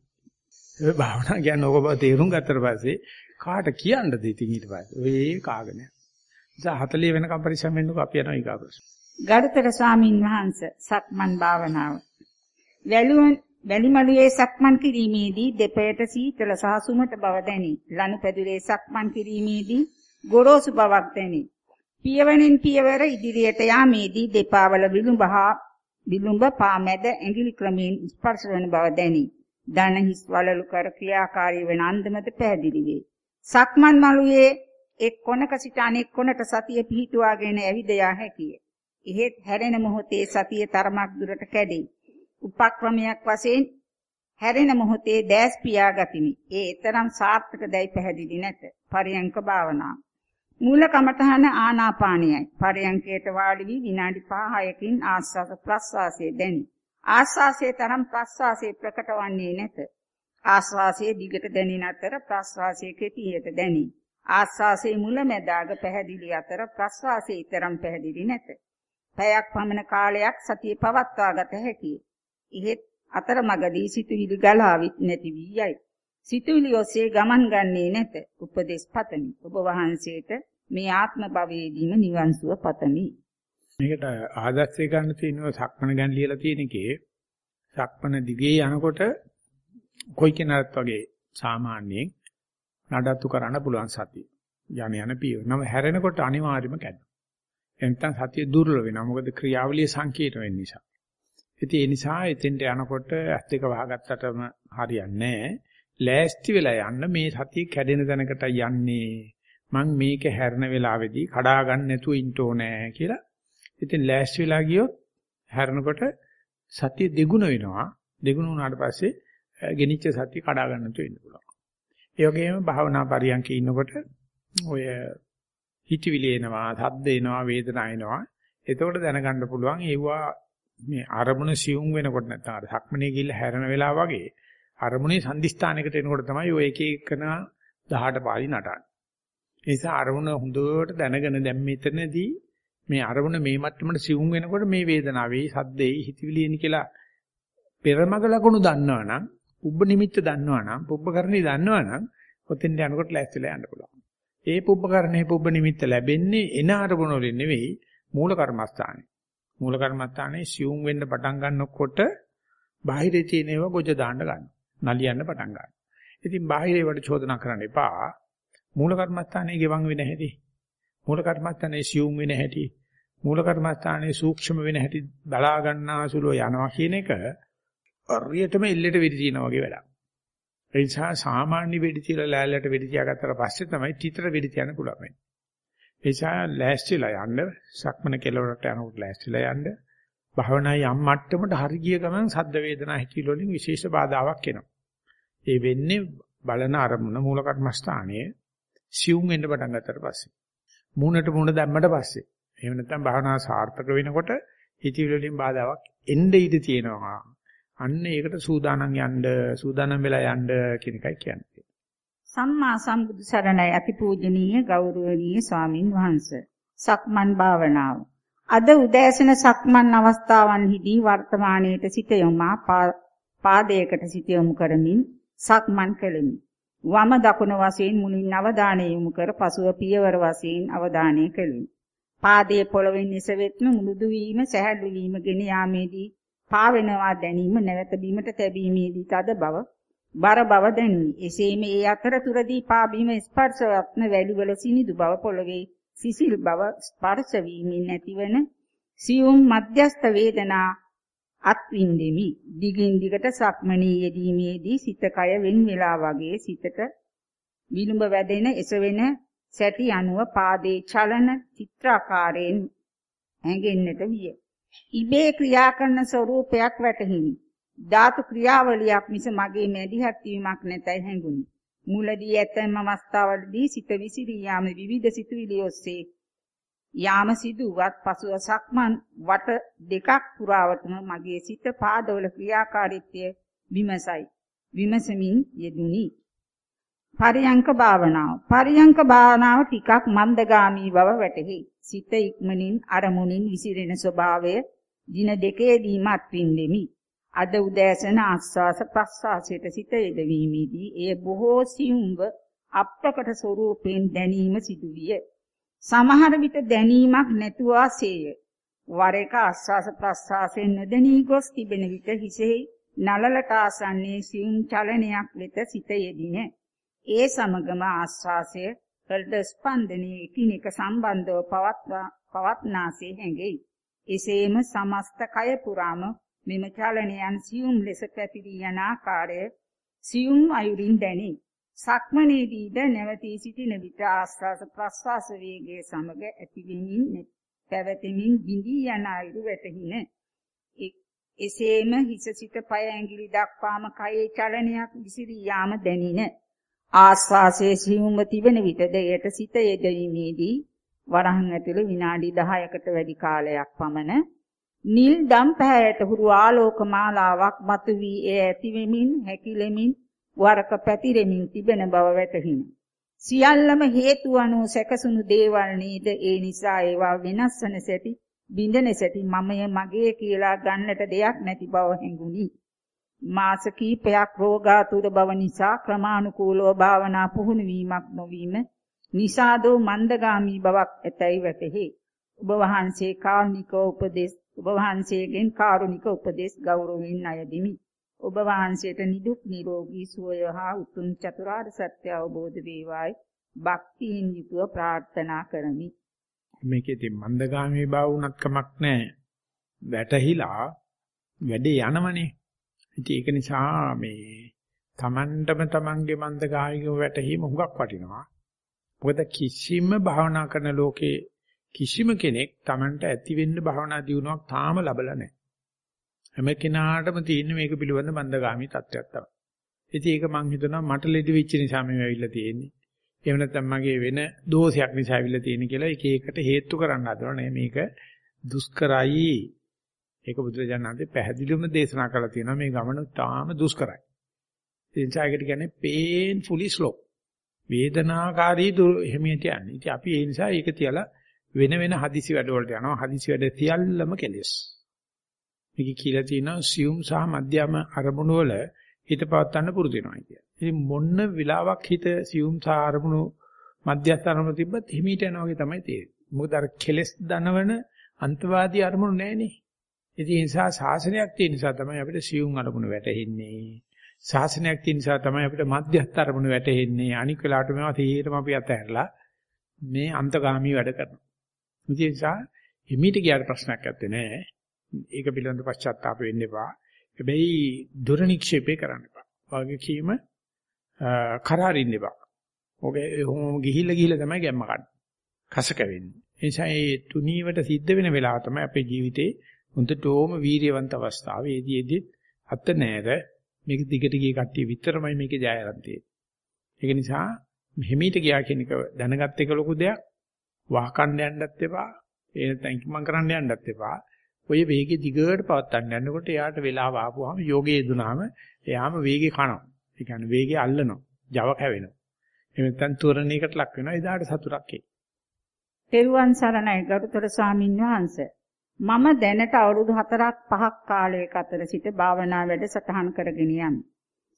ඒ භාවනා කියන්නේ ඕක බව තේරුම් ගත්තට පස්සේ කාට කියන්නද ඉතින් ඊට පස්සේ ඔය කාගෙන. ඉතින් 40 වෙනකම් පරිස්සම් වෙන්නකෝ අපි යනවා ඊගා ප්‍රශ්න. ගරුතර ස්වාමින් වහන්සේ සක්මන් භාවනාව. වැළුවන් වැලිමලුවේ සක්මන් කිරීමේදී දෙපයට සීතල සහ සුමට බව දැනි. ලනුපැදුරේ සක්මන් කිරීමේදී ගොරෝසු බවක් දැනි. පියවනින් පියවර ඉදිරියට යාමේදී දෙපා වල විලුඹහා විලුඹ පා මැද ඇඟිලි ක්‍රමයෙන් ස්පර්ශ වන බව දැනි. දන හිස් වලලු කර ක්‍රියාකාරී වන අන්දමට පැහැදිලි වේ. සක්මන් මළුවේ එක් කොනක සිට අනෙක් කොනට සතිය පිහිටුවාගෙන ඇවිද යා හැකිය. එහෙත් හැරෙන මොහොතේ සතිය තරමක් දුරට කැඩේ. උපක්‍රමයක් වශයෙන් හැරෙන මොහොතේ දැස් පියා ගතිමි. ඒ තරම් සාර්ථක දැයි පැහැදිලි නැත. පරියංක භාවනාව. මූල කමඨහන ආනාපානයයි. පරියංකයට වාඩි වී විනාඩි 5-6කින් ආස්වාද ප්‍රස්වාසයේ දැනි. ආස්වාසයේ තරම් ප්‍රස්වාසයේ ප්‍රකට වන්නේ නැත. ආස්වාසයේ දිගට දැනෙන අතර ප්‍රස්වාසයේ කෙටියට දැනි. ආස්වාසයේ මුල මැදාග පැහැදිලි අතර ප්‍රස්වාසයේ තරම් පැහැදිලි නැත. පැයක් පමණ කාලයක් සතිය පවත්වා ගත හැකිය. එහෙත් අතරමඟදී සිතුවිලි ගලාවිත් නැති වී යයි. සිතුවිලි ඔස්සේ ගමන් ගන්නේ නැත. උපදේශ පතමි. ඔබ වහන්සේට මේ ආත්ම භවයේදීම නිවන් සුව පතමි. මේකට ආදර්ශය ගන්න තියෙනවා සක්මන ගැන ලියලා තියෙන එකේ සක්මන දිගේ යනකොට කොයි කෙනාට වගේ සාමාන්‍යයෙන් නඩත්තු කරන්න පුළුවන් සතිය. යන යන පියව. නම හැරෙනකොට අනිවාර්යයෙන්ම කැඩෙනවා. එතන සතිය දුර්වල වෙනවා. මොකද ක්‍රියාවලිය සංකීර්ණ වෙන්න නිසා. ඉතින් ඒ නිසා එතෙන්ට යනකොට ඇස් දෙක වහගත්තටම හරියන්නේ නැහැ. ලෑස්ති වෙලා යන්න මේ සතිය කැඩෙන තැනකට යන්නේ. මං මේක හැරෙන වෙලාවේදී කඩා ගන්න නැතුව ඉන්න ඕනේ කියලා. ඉතින් ලෑස්ති වෙලා ගියොත් හැරෙනකොට සතිය දෙගුණ වෙනවා. දෙගුණ වුණාට පස්සේ ගෙනිච්ච සතිය කඩා ගන්න නැතුව ඉන්න පුළුවන්. ඒ වගේම භාවනා පරියන්කේ ඉන්නකොට ඔය හිතවිලි එනවා, සද්ද එනවා, වේදනා එනවා. එතකොට දැනගන්න පුළුවන් ඒවා මේ අරමුණ සියුම් වෙනකොට නැත්නම් අර සක්මනේ ගිහිල්ලා හැරෙන වෙලාව වගේ අරමුණේ සංදිස්ථානයකට එනකොට තමයි ඔය එක එකන 18 පාළි නටන්නේ. ඒ නිසා අරමුණ හොඳට දැනගෙන දැන් මෙතනදී මේ අරමුණ මේ මට්ටමට සිවුම් වෙනකොට මේ වේදනාවේ සද්දේ හිතවිලියනි කියලා පෙරමග ලකුණු දන්නවනම් පුබ්බ නිමිත්ත දන්නවනම් පුබ්බකරණේ දන්නවනම් ඔතෙන්ට යනකොට ලෑස්තිලා යන්න පුළුවන්. ඒ පුබ්බකරණේ පුබ්බ නිමිත්ත ලැබෙන්නේ එන අරමුණ වලින් නෙවෙයි මූල කර්මස්ථානේ. මූල කර්මස්ථානේ සිවුම් වෙන්න පටන් ගන්නකොට බාහිරේ තියෙන ඒවා ගොජ දාන්න ගන්නවා. නලියන්න පටන් ගන්නවා. ඉතින් බාහිරේ වලට චෝදනා කරන්න එපා. මූල කර්මස්ථානේ ගෙවන් වෙන හැටි. මූල කර්මස්ථානේ සියුම් වෙන හැටි. මූල කර්මස්ථානේ සූක්ෂම වෙන හැටි බලා ගන්නාසුලෝ යනවා කියන එක හරියටම එල්ලෙට වෙඩි තියනවා වගේ වැඩක්. ඒ නිසා සාමාන්‍ය වෙඩි තියලා ලෑල්ලට වෙඩි තියාගත්තට පස්සේ තමයි තිතර වෙඩි තියන්න පුළුවන් වෙන්නේ. ඒ නිසා ලෑස්තිලා යන්න සක්මන කෙලවරට යනකොට ලෑස්තිලා යන්න භාවනායි යම් මට්ටමකට හරි ගිය ගමන් සද්ද වේදනා හිතිල වලින් විශේෂ බාධාවක් එනවා. ඒ වෙන්නේ බලන අරමුණ මූල කර්මස්ථානයේ සියුම් වෙන්න පටන් ගත්තට පස්සේ. මූණට මූණ දැම්මට පස්සේ. එහෙම නැත්නම් භාවනාව සාර්ථක වෙනකොට හිතිල වලින් බාධාවක් එන්න ඉඩ තියෙනවා. අන්න ඒකට සූදානම් යන්න සූදානම් වෙලා යන්න කියන එකයි කියන්නේ. සම්මා සම්බුදු සරණයි අතිපූජනීය ගෞරවනීය ස්වාමින් වහන්සේ. සක්මන් භාවනාව. අද උදෑසන සක්මන් අවස්ථාවන්හිදී වර්තමානයේට සිත යොමා පාදයකට සිත යොමු කරමින් සක්මන් කළෙමි. වම දකුණ වශයෙන් මුලින් අවධානය යොමු කර පසුව පියවර වශයෙන් අවධානය කළෙමි. පාදයේ පොළවෙන් එසවෙත්ම මුළුදු වීම සැහැල්ලු වීම ගෙන යාමේදී පාවෙනවා දැනීම නැවත බිමට තැබීමේදී තද බව බර බව දැනුනි. එසේම ඒ අතරතුරදී පා බිම ස්පර්ශවත්න වැලිවල සිනිදු බව පොළවේ සිසිල් බව ස්පර්ශ වීමෙන් ඇතිවන සියුම් මධ්‍යස්ත වේදනා අත්විඳෙමි. දිගින් දිගට සක්මණේ යෙදීමේදී සිත කය වෙන් වෙලා වගේ සිතට විලුඹ වැදෙන එසවෙන සැටි අනුව පාදේ චලන චිත්‍රාකාරයෙන් හැඟෙන්නට විය. ඉබේ ක්‍රියා කරන ස්වરૂපයක් වැටහිනි. ධාතු ක්‍රියාවලියක් මිස මගේ මැදිහත් වීමක් නැතයි හැඟුනි. මුලදී ඇතැම් අවස්ථාවලදී සිත විසිරී යාම විවිධ සිතුවිලි ඔස්සේ යාම සිදුවත් පසුව සක්මන් වට දෙකක් පුරාවටම මගේ සිත පාදවල ක්‍රියාකාරීත්වය විමසයි. විමසමින් යෙදුනි. පරියංක භාවනාව. පරියංක භාවනාව ටිකක් මන්දගාමී බව වැටහි. සිත ඉක්මනින් අරමුණින් විසිරෙන ස්වභාවය දින දෙකේදීම අත්විඳෙමි. අද උදෑසන ආස්වාස ප්‍රස්වාසයට සිත යෙදවීමේදී එය බොහෝ සියුම්ව අප්‍රකට ස්වરૂපයෙන් දැනීම සිදුවිය. සමහර විට දැනීමක් නැතුව ආසේය. වර එක ආස්වාස ප්‍රස්වාසයෙන් නොදැනී ගොස් තිබෙන විට හිසෙහි නලලට ආසන්නේ සියුම් චලනයක් වෙත සිත යෙදින. ඒ සමගම ආස්වාසය හෘද ස්පන්දනයේ එකිනෙක සම්බන්ධව පවත්වා පවත්නාසේ හැඟෙයි. එසේම සමස්ත කය පුරාම මෙම චලනයන් සියුම් ලෙස පැතිරී යන ආකාරය සියුම් අයුරින් දැනේ. සක්මනේදීද නැවතී සිටින විට ආස්වාස ප්‍රස්වාස වේගයේ සමග ඇතිවෙමින් පැවතෙමින් බිඳී යන අයුරු වැටහින. එසේම හිස සිට පය ඇඟිලි දක්වාම කයේ චලනයක් විසිරී යාම දැනින. ආස්වාසයේ සියුම්ව තිබෙන විටද එයට සිත යෙදීමේදී වරහන් ඇතුළේ විනාඩි 10කට වැඩි කාලයක් පමණ නිල් දම් පැහැයට හුරු ආලෝක මාලාවක් මතුවී එය ඇති වෙමින් හැකිලෙමින් වරක පැතිරෙමින් තිබෙන බව වැටහින. සියල්ලම හේතු අනුව සැකසුණු දේවල් නේද ඒ නිසා ඒවා වෙනස් වන සැටි බින්දන සැටි මමය මගේ කියලා ගන්නට දෙයක් නැති බව හැඟුණි. මාස කිහිපයක් රෝගාතුර බව නිසා ක්‍රමානුකූලව භාවනා පුහුණු වීමක් නොවීම නිසාදෝ මන්දගාමී බවක් ඇතැයි වැටහි. ඔබ වහන්සේ කාරුණික උපදේශ ඔබ වහන්සේගෙන් කාරුණික උපදේශ ගෞරවයෙන් අයදිමි. ඔබ වහන්සේට නිදුක් නිරෝගී සුවය හා උතුම් චතුරාර්ය සත්‍ය අවබෝධ වේවායි භක්තියෙන් යුතුව ප්‍රාර්ථනා කරමි. මේකේ තින් මන්දගාමී බව උනත් කමක් නැහැ. වැටහිලා වැඩේ යනවනේ. ඉතින් ඒක නිසා මේ Tamanටම Tamanගේ මන්දගාමීව වැටහීම හුඟක් වටිනවා. මොකද කිසිම භාවනා කරන ලෝකේ කිසිම කෙනෙක් Tamanට ඇති වෙන්න භාවනා දියුණුවක් තාම ලැබලා නැහැ. හැම කෙනාටම තියෙන මේක පිළිබඳ මන්දගාමී තත්ත්වයක් තමයි. ඉතින් ඒක මං හිතනවා මට ලෙඩ වෙච්ච නිසා මේ ඇවිල්ලා තියෙන්නේ. එහෙම නැත්නම් මගේ වෙන දෝෂයක් නිසා ඇවිල්ලා තියෙන්නේ කියලා එක එකට හේතු කරන්න හදනවා මේක දුෂ්කරයි. ඒක බුදුරජාණන්සේ පැහැදිලිවම දේශනා කරලා තියෙනවා මේ ගමන තාම දුෂ්කරයි. ඒ නිසා ඒකට කියන්නේ painfully slow. වේදනාකාරී එහෙමියට යන්නේ. ඉතින් අපි ඒ නිසා ඒක තියලා වෙන වෙන හදිසි වැඩ වලට යනවා. හදිසි වැඩ සියල්ලම කෙලෙස්. මේක කියලා තියෙනවා සියුම් සහ මධ්‍යම අරමුණු වල හිත පවත්වන්න පුරුදු වෙනවා කියන්නේ. ඉතින් මොන්න වෙලාවක් හිත සියුම් සහ අරමුණු මධ්‍යස්ථ අරමුණු තිබ්බත් හිමීට යනවා වගේ තමයි තේරෙන්නේ. මොකද අර කෙලස් දනවන අන්තවාදී අරමුණු නැහැනේ. ඉතින් ඒ නිසා ශාසනයක් තියෙන නිසා තමයි අපිට සියුම් අරමුණු වැටෙන්නේ. ශාසනයක් තියෙන නිසා තමයි අපිට මධ්‍යස්ථ අරමුණු වැටෙන්නේ. අනික් වෙලාවට මේවා තීරම අපි අතහැරලා මේ අන්තගාමී වැඩ කරනවා. ඒ නිසා හිමීට ගියාට ප්‍රශ්නයක් නැත්තේ නෑ. ඒක පිළිබඳ පශ්චාත්තාප වෙන්න එපා. හැබැයි දුර නික්ෂේපේ කරන්න එපා. වගකීම කරාරින්න එපා. ඔගේ හොම ගිහිල්ලා ගිහිල්ලා තමයි ගැම්ම ගන්න. කස කැවෙන්නේ. ඒ නිසා මේ තුනීවට සිද්ධ වෙන වෙලාව තමයි අපේ ජීවිතේ හොඳටම වීරියවන්ත අවස්ථාව. ඒදීෙදි අත නෑර මේක දිගට ගිය කට්ටිය විතරමයි මේකේ ජය අරන් තියෙන්නේ. ඒක නිසා හිමීට ගියා කියන එක දැනගත් එක ලොකු දෙයක්. වාකන්න යන්නත් එපා. ඒ නැත්නම් ඉක්මන් කරන්න යන්නත් එපා. ඔය වේගෙ දිගට පවත්තන්න යනකොට එයාට වෙලාව ආපුවාම යෝගේ දුනාම එයාම වේගෙ කනවා. ඒ කියන්නේ වේගෙ අල්ලනවා. Java කැවෙනවා. එහෙම නැත්නම් තුරණයකට ලක් වෙනවා. එදාට සතුටක් එයි. තෙරුවන් සරණයි ගරුතර ස්වාමින් වහන්සේ. මම දැනට අවුරුදු 4ක් 5ක් කාලයක අතර සිට භාවනා වැඩ සටහන් කරගෙන යමි.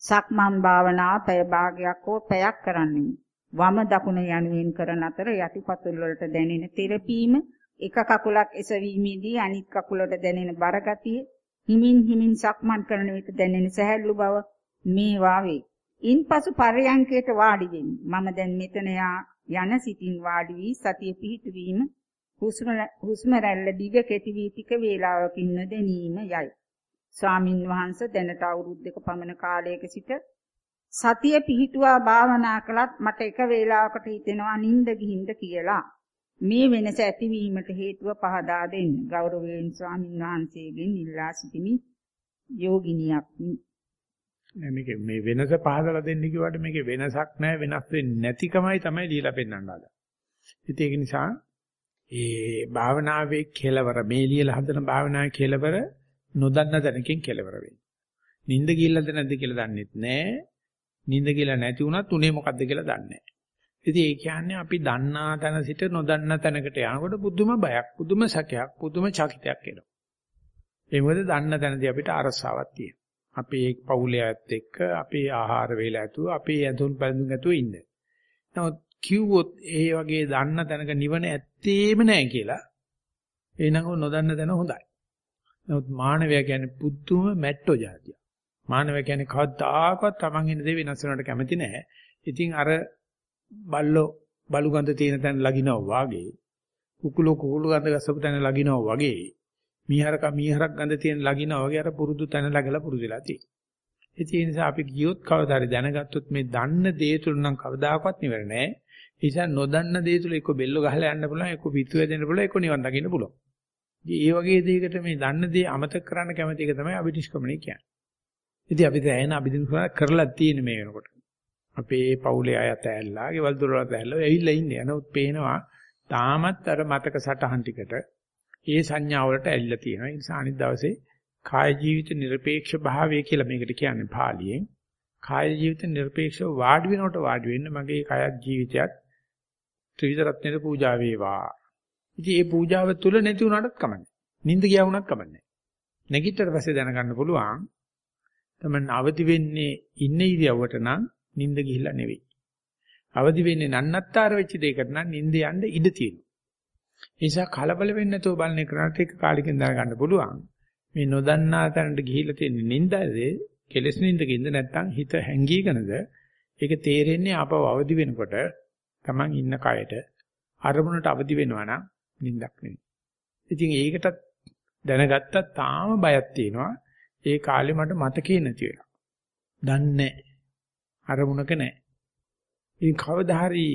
සක්මන් භාවනාව පැය භාගයක් හෝ පැයක් කරන්නෙමි. වම දකුණ යනුවෙන් කරන අතර යටිපතුල් වලට දැනෙන තෙරපීම එක කකුලක් එසවීමේදී අනිත් කකුලට දැනෙන බරගතිය හිමින් හිමින් සක්මන් කරන විට දැනෙන සැහැල්ලු බව මේ වාවේ. ඉන්පසු පරයන්කයට වාඩි වෙමි. මම දැන් මෙතන යන සිටින් වාඩි වී සතිය පිහිටුවීම හුස්ම රැල්ල දිග කෙටි වී ටික වේලාවකින් නොදැනීම යයි. ස්වාමින් වහන්සේ දැනට අවුරුද්දක පමණ කාලයක සිට සතිය පිහිටුවා භාවනා කළත් මට එක වේලාවකට හිතෙනවා නිින්ද ගිහින්ද කියලා. මේ වෙනස ඇතිවීමට හේතුව පහදා දෙන්න. ගෞරවයෙන් ස්වාමින් වහන්සේගෙන් ඉල්ලා සිටිමි. යෝගිනියක්. මේක මේ වෙනස පහදලා දෙන්න කිව්වට මේකේ වෙනසක් නැහැ වෙනස් වෙන්නේ නැතිකමයි තමයි දීලා පෙන්වන්න ආද. ඉතින් ඒක නිසා ඒ භාවනාවේ කෙලවර මේ ලියලා හදන භාවනාවේ කෙලවර නොදන්න තැනකින් කෙලවර වෙන්නේ. නිින්ද ගිල්ලද නැද්ද කියලා දන්නෙත් නැහැ. නිින්ද කියලා නැති වුණත් උනේ මොකද්ද කියලා දන්නේ නැහැ. ඉතින් ඒ කියන්නේ අපි දන්නා තැන සිට නොදන්නා තැනකට යනකොට පුදුම බයක්, පුදුම සැකයක්, පුදුම චකිතයක් එනවා. ඒ මොකද දන්න තැනදී අපිට අරසාවක් තියෙනවා. අපේ පවුලේ අයත් එක්ක අපේ ආහාර වේල ඇතුව අපේ ඇඳුම් පැළඳුම් ඇතුව ඉන්න. නමුත් කිව්වොත් ඒ වගේ දන්න තැනක නිවන ඇත්තේම නැහැ කියලා එනකො නොදන්න තැන හොඳයි. නමුත් මානවයා කියන්නේ පුදුම මැට්ටෝ જાතිය. මානවයා කියන්නේ කවදාකවත් Taman ඉන්න දේ වෙනස් වෙනවට කැමති නැහැ. ඉතින් අර බල්ලෝ බලු ගඳ තියෙන තැන ලගිනවා වාගේ කුකුලෝ කුකුළු ගඳ ගසපු තැන ලගිනවා වගේ මීහරක මීහරක් ගඳ තියෙන ලගිනවා වගේ අර පුරුදු තැන ලගලා පුරුදුලා තියෙනවා. ඒ නිසා අපි ගියොත් කවදා හරි දැනගත්තොත් මේ දන්න දේ තුල නම් කවදාකවත් නිවර නැහැ. නිසා නොදන්න දේ තුල එක්ක බෙල්ල ගහලා යන්න පුළුවන් එක්ක පිටු වැදෙන්න පුළුවන් එක්ක නිවන් දකින්න පුළුවන්. ඉතින් ඒ වගේ දෙයකට මේ දන්න දේ අමතක කරන්න කැමති එක තමයි අභිනිෂ්ක්‍මණය කියන්නේ. ඉතින් අපි දැන් අභිනිෂ්ක්‍මණය කරලා තියෙන මේ වෙනකොට. අපේ පවුලේ අය තැහැල්ලා, ගෙවල් දොරවල් තැහැල්ලා ඇවිල්ලා ඉන්නේ. නමුත් පේනවා තාමත් අර මතක සටහන් ටිකට ඒ සංඥාවලට ඇවිල්ලා තියෙනවා. ඒ නිසා අනිත් දවසේ කාය ජීවිත নিরপেক্ষ භාවය කියලා මේකට කියන්නේ පාලියෙන්. කාය ජීවිත নিরপেক্ষව වාඩි වෙනකොට වාඩි වෙන්න මගේ කාය ජීවිතයත් ත්‍රිවිධ රත්නෙට පූජා වේවා. ඉතින් මේ පූජාව තුල නැති වුණාටත් කමන්නේ. නිින්ද ගියා වුණත් කමන්නේ. නැගිටතර පස්සේ දැනගන්න පුළුවන් තමන් අවදි වෙන්නේ ඉන්න ඉරියව්වට නම් නිින්ද ගිහිල්ලා නෙවෙයි. අවදි වෙන්නේ නන්නත්තර වෙච්ච දෙයකට නම් නිින්ද යන්න ඉඩ තියෙනවා. ඒ නිසා කලබල වෙන්නේ නැතුව බලන එකට එක කාලෙකින් දැනගන්න පුළුවන්. මේ නොදන්නා තැනට ගිහිල්ලා තියෙන නිින්දද කෙලස් නිින්දකින්ද නැත්නම් හිත හැංගීගෙනද ඒක තේරෙන්නේ ආපව අවදි වෙනකොට Taman ඉන්න කයට අරමුණට අවදි වෙනවා නම් නිින්දක් නෙවෙයි. ඉතින් ඒකටත් දැනගත්තා තාම බයක් තියෙනවා. ඒ කාලේ මට මතකේ නැති වෙලා. දන්නේ අරමුණක නැහැ. ඉතින් කවදා හරි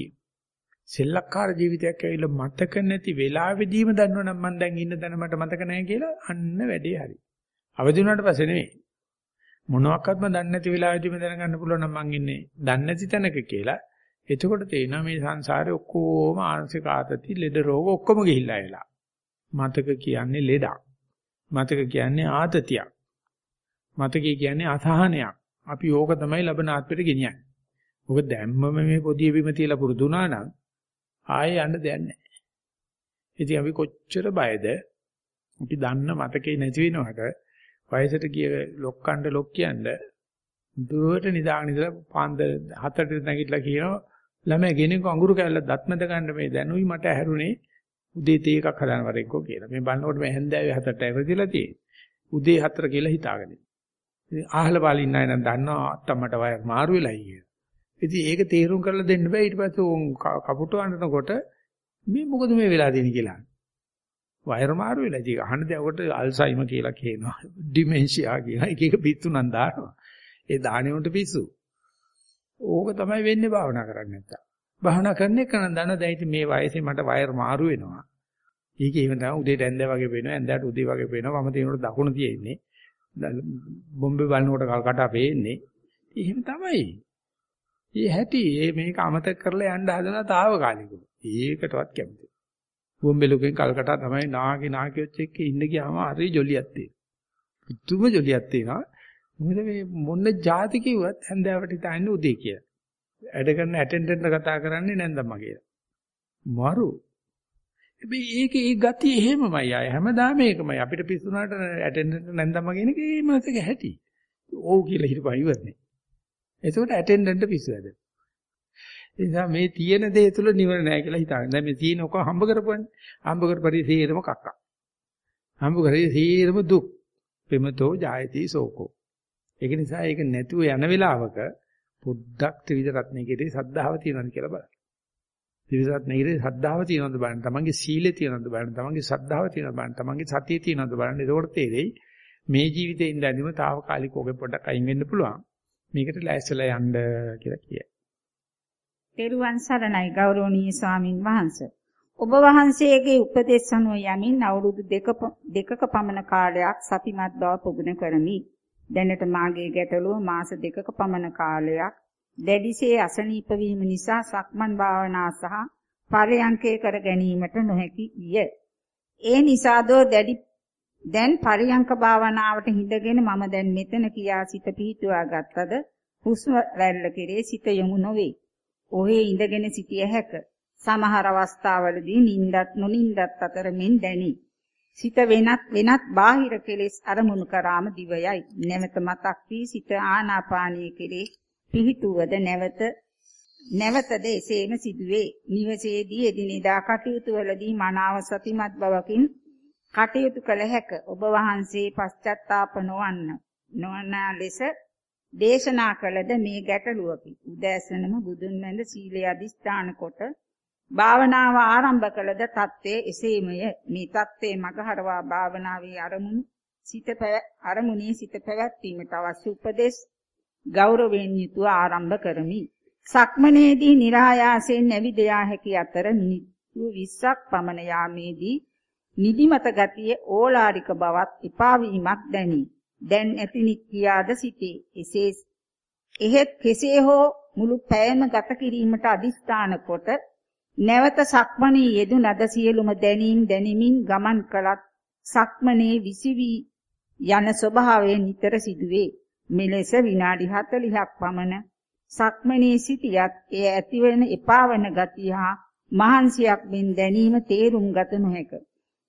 සෙල්ලක්කාර ජීවිතයක් ඇවිල්ලා මතක නැති වෙලාවෙදීම දන්නවනම් මම දැන් ඉන්න තැන මට මතක නැහැ කියලා අන්න වැඩේ හරි. අවදි වුණාට පස්සේ නෙවෙයි. මොනවාක්වත්ම දන්නේ නැති වෙලාවෙදීම දැනගන්න පුළුවන් නම් මං ඉන්නේ දන්නේ නැති තැනක කියලා. එතකොට තේනවා මේ සංසාරේ ඔක්කොම ආංශික ආතති ලෙඩ රෝග ඔක්කොම ගිහිල්ලා එලා. මතක කියන්නේ ලෙඩක්. මතක කියන්නේ ආතතියක්. මතකේ කියන්නේ අසහනයක්. අපි ඕක තමයි ලබන ආත්මෙට ගෙනියන්නේ. ඔක දැම්මම මේ පොදිය බිම තියලා පුරුදු වුණා නම් ආයෙ යන්න දෙයක් නැහැ. ඉතින් අපි කොච්චර බයද? අපි දන්න මතකේ නැති වෙනවට වයසට ගිය ලොක්කන්ඩ ලොක් කියන්නේ දුවට නිදාගෙන ඉඳලා පාන්ද හතරට නැගිටලා කියනවා ළමයා ගෙනෙක අඟුරු කැල්ල දත්මද ගන්න මේ දැනුයි මට ඇහැරුණේ උදේ තේ එකක් හදාන වරෙන්කෝ කියලා. මේ බලනකොට මේ හැන්දෑවේ හතරට ඇවිදලා තියෙන්නේ. උදේ හතර කියලා හිතාගෙන. ඉතින් ආහල පාලින් ඉන්න අය නම් දන්නවා අත්තමට වයර් මාරු වෙලා කියලා. ඉතින් ඒක තේරුම් කරලා දෙන්න බෑ ඊට පස්සේ උන් කපුට අඬනකොට මේ මොකද මේ වෙලා දෙන්නේ කියලා. වයර් මාරු වෙලා ඉතින් අහන්න දෙයකට අල්සයිමර් කියලා කියනවා. ඩිමෙන්ෂියා කියලා එක එක පිස්සු නම් දානවා. ඒ දානේ උන්ට පිස්සු. ඕක තමයි වෙන්නේ භාවනා කරන්නේ නැත්තම්. භාවනා කරන එක නම් දන්න දැන් මේ වයසේ මට වයර් මාරු වෙනවා. ඒක එහෙම තමයි උදේට ඇඳ වගේ වෙනවා ඇඳට උදේ වගේ වෙනවා වම තියෙනකොට දකුණ තියෙන්නේ. බොම්බේ බලනකොට කල්කටා පේන්නේ. එහෙම තමයි. ඒ හැටි ඒ මේක අමතක කරලා යන්න හදනවා తాවකාලිකව. ඒකටවත් කැමති. බොම්බෙලුකෙන් කල්කටා තමයි නාගේ නාකියොත් එක්ක ඉන්න ගියාම හරි ජොලියක් තියෙනවා. පුදුම ජොලියක් තියෙනවා. මොකද මේ මොන જાති කිව්වත් හැන්දෑවට හිතන්නේ උදේ කියලා. වැඩ කරන ඇටෙන්ඩන්ට් කතා කරන්නේ නැන්දම්මා කියලා. මරු. හැබැයි ඒක ඒ ගතිය එහෙමමයි ආය හැමදාම ඒකමයි. අපිට පිස්සුනාට ඇටෙන්ඩන්ට් නැන්දම්මා කියන එක ඒ මාසෙක හැටි. ඕ කියලා හිතපන් ඉවරනේ. එතකොට ඇටෙන්ඩන්ට් පිස්සු ඇද. ඒ නිසා මේ තියෙන දේ තුල නිවර නැහැ කියලා හිතාගෙන. දැන් මේ තියෙන ඔක හම්බ කරපුවානේ. හම්බ කරපරි සීරම කක්කා. හම්බ කරේ සීරම දුක්. පෙමතෝ ජායති සෝකෝ. ඒක නිසා ඒක නැතුව යන වෙලාවක පොඩ්ඩක් ත්‍රිවිධ රත්නයේ සද්ධාව තියෙනවද කියලා බලන්න. ත්‍රිවිධ රත්නයේ සද්ධාව තියෙනවද බලන්න. තමන්ගේ සීලය තියෙනවද බලන්න. තමන්ගේ සද්ධාව තියෙනවද බලන්න. තමන්ගේ සතිය තියෙනවද බලන්න. එතකොට තේරෙයි මේ ජීවිතේ ඉඳන්දිම తాවකාලික ඔගේ පොඩ්ඩක් අයින් වෙන්න පුළුවන්. මේකට ලෑස්තිලා යන්න කියලා කියයි. තෙරුවන් සරණයි ගෞරවනීය ස්වාමින් වහන්සේ. ඔබ වහන්සේගේ උපදෙස් අනුව යමින් අවුරුදු දෙක දෙකක පමණ කාලයක් සතිමත් බව පුහුණු කරමි. දැනට මාගේ ගැටලුව මාස දෙකක පමණ කාලයක් දැඩිසේ අසනීප වීම නිසා සක්මන් භාවනා සහ පරයන්කේ කර ගැනීමට නොහැකි විය. ඒ නිසාදෝ දැඩි දැන් පරියංක භාවනාවට හිඳගෙන මම දැන් මෙතන කියා සිත පිහිටුවා ගත්තද හුස්ම රැල්ල කෙරේ සිත යොමු නොවේ. ඔහේ ඉඳගෙන සිටිය හැක. සමහර අවස්ථාවලදී නිින්දත් නොනිින්දත් අතර මෙන් දැනේ. සිත වෙනත් වෙනත් බාහිර කෙලෙස් අරමුණු කරාම දිවයයි. නැවත මතක් වී සිත ආනාපානීය කෙලෙස් පිහිටුවද නැවත නැවතද එසේම සිදුවේ. නිවසේදී එදිනෙදා කටයුතු වලදී මනාව සතිමත් බවකින් කටයුතු කළ හැක. ඔබ වහන්සේ පශ්චත්තාප නොවන්න. නොවන ලෙස දේශනා කළද මේ ගැටලුවකි. උදෑසනම බුදුන් වැඳ සීලය අදිස්ථාන කොට භාවනාව ආරම්භ කළද தત્ත්වයේ එසේමය. මේ தત્ත්වයේ මගහරවා භාවනාවේ අරමුණු සිත අරමුණේ සිත පැවැත්වීමට අවශ්‍ය උපදෙස් ගෞරවයෙන් යුතුව ආරම්භ කරමි. සක්මනේදී નિરાයාසයෙන් නැවිද යා හැකි අතර මිනිත්තු 20ක් පමණ යාමේදී නිදිමත ගතියේ ඕලාරික බවත් එපා වීමක් දැනේ. දැන් ඇති නික්කියාද සිටේ. එසේ එහෙත් කෙසේ හෝ මුළු පැයම ගත කිරීමට අදිස්ථාන කොට නැවත සක්මණේ යෙදුනද සියලුම දැනීම් දැනිමින් ගමන් කළත් සක්මණේ විසිවි යන ස්වභාවය නිතර සිදුවේ. මෙලෙස විනාඩි 40ක් පමණ සක්මණේ සිටියත් එය ඇතිවන එපාවන ගතිය හා මහන්සියක් මෙන් දැනීම තේරුම් ගත නොහැක.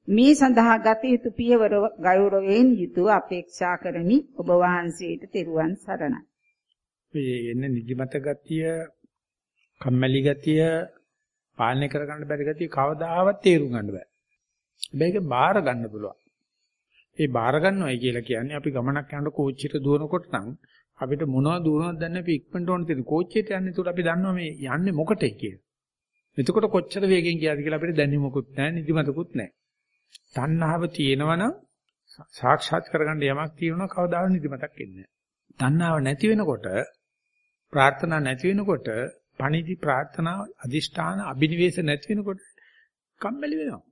මේ සඳහා ගත යුතු පියවර ගෞරවයෙන් යුතුව අපේක්ෂා කරමි ඔබ වහන්සේට තෙරුවන් සරණයි. මේ එන්නේ නිදිමත ගතිය, කම්මැලි ගතිය, පාලනය කරගන්න බැරි ගතිය කවදාවත් තේරුම් ගන්න බෑ. මේක බාර ගන්න පුළුවන්. ඒ බාර ගන්නවයි කියලා කියන්නේ අපි ගමනක් යනකොට කෝච්චියට දුවනකොට නම් අපිට මොනවද දුවනවද දන්නේ අපි ඉක්මනට ඕන තියෙන කෝච්චියට යන්නේ ඒකට අපි දන්නවා මේ යන්නේ මොකටද කියලා. එතකොට කොච්චර වේගෙන් ගියාද කියලා අපිට දැනීමකුත් නැහැ නිදිමතකුත් නැහැ. තණ්හාව තියෙනවනම් සාක්ෂාත් කරගන්න යමක් තියෙනවා කවදාවත් නිදිමතක් එන්නේ නැහැ. තණ්හාව නැති වෙනකොට ප්‍රාර්ථනා නැති වෙනකොට පණිදි ප්‍රාර්ථනා අදිෂ්ඨාන අබිනිවේෂ නැති වෙනකොට කම්මැලි වෙනවා.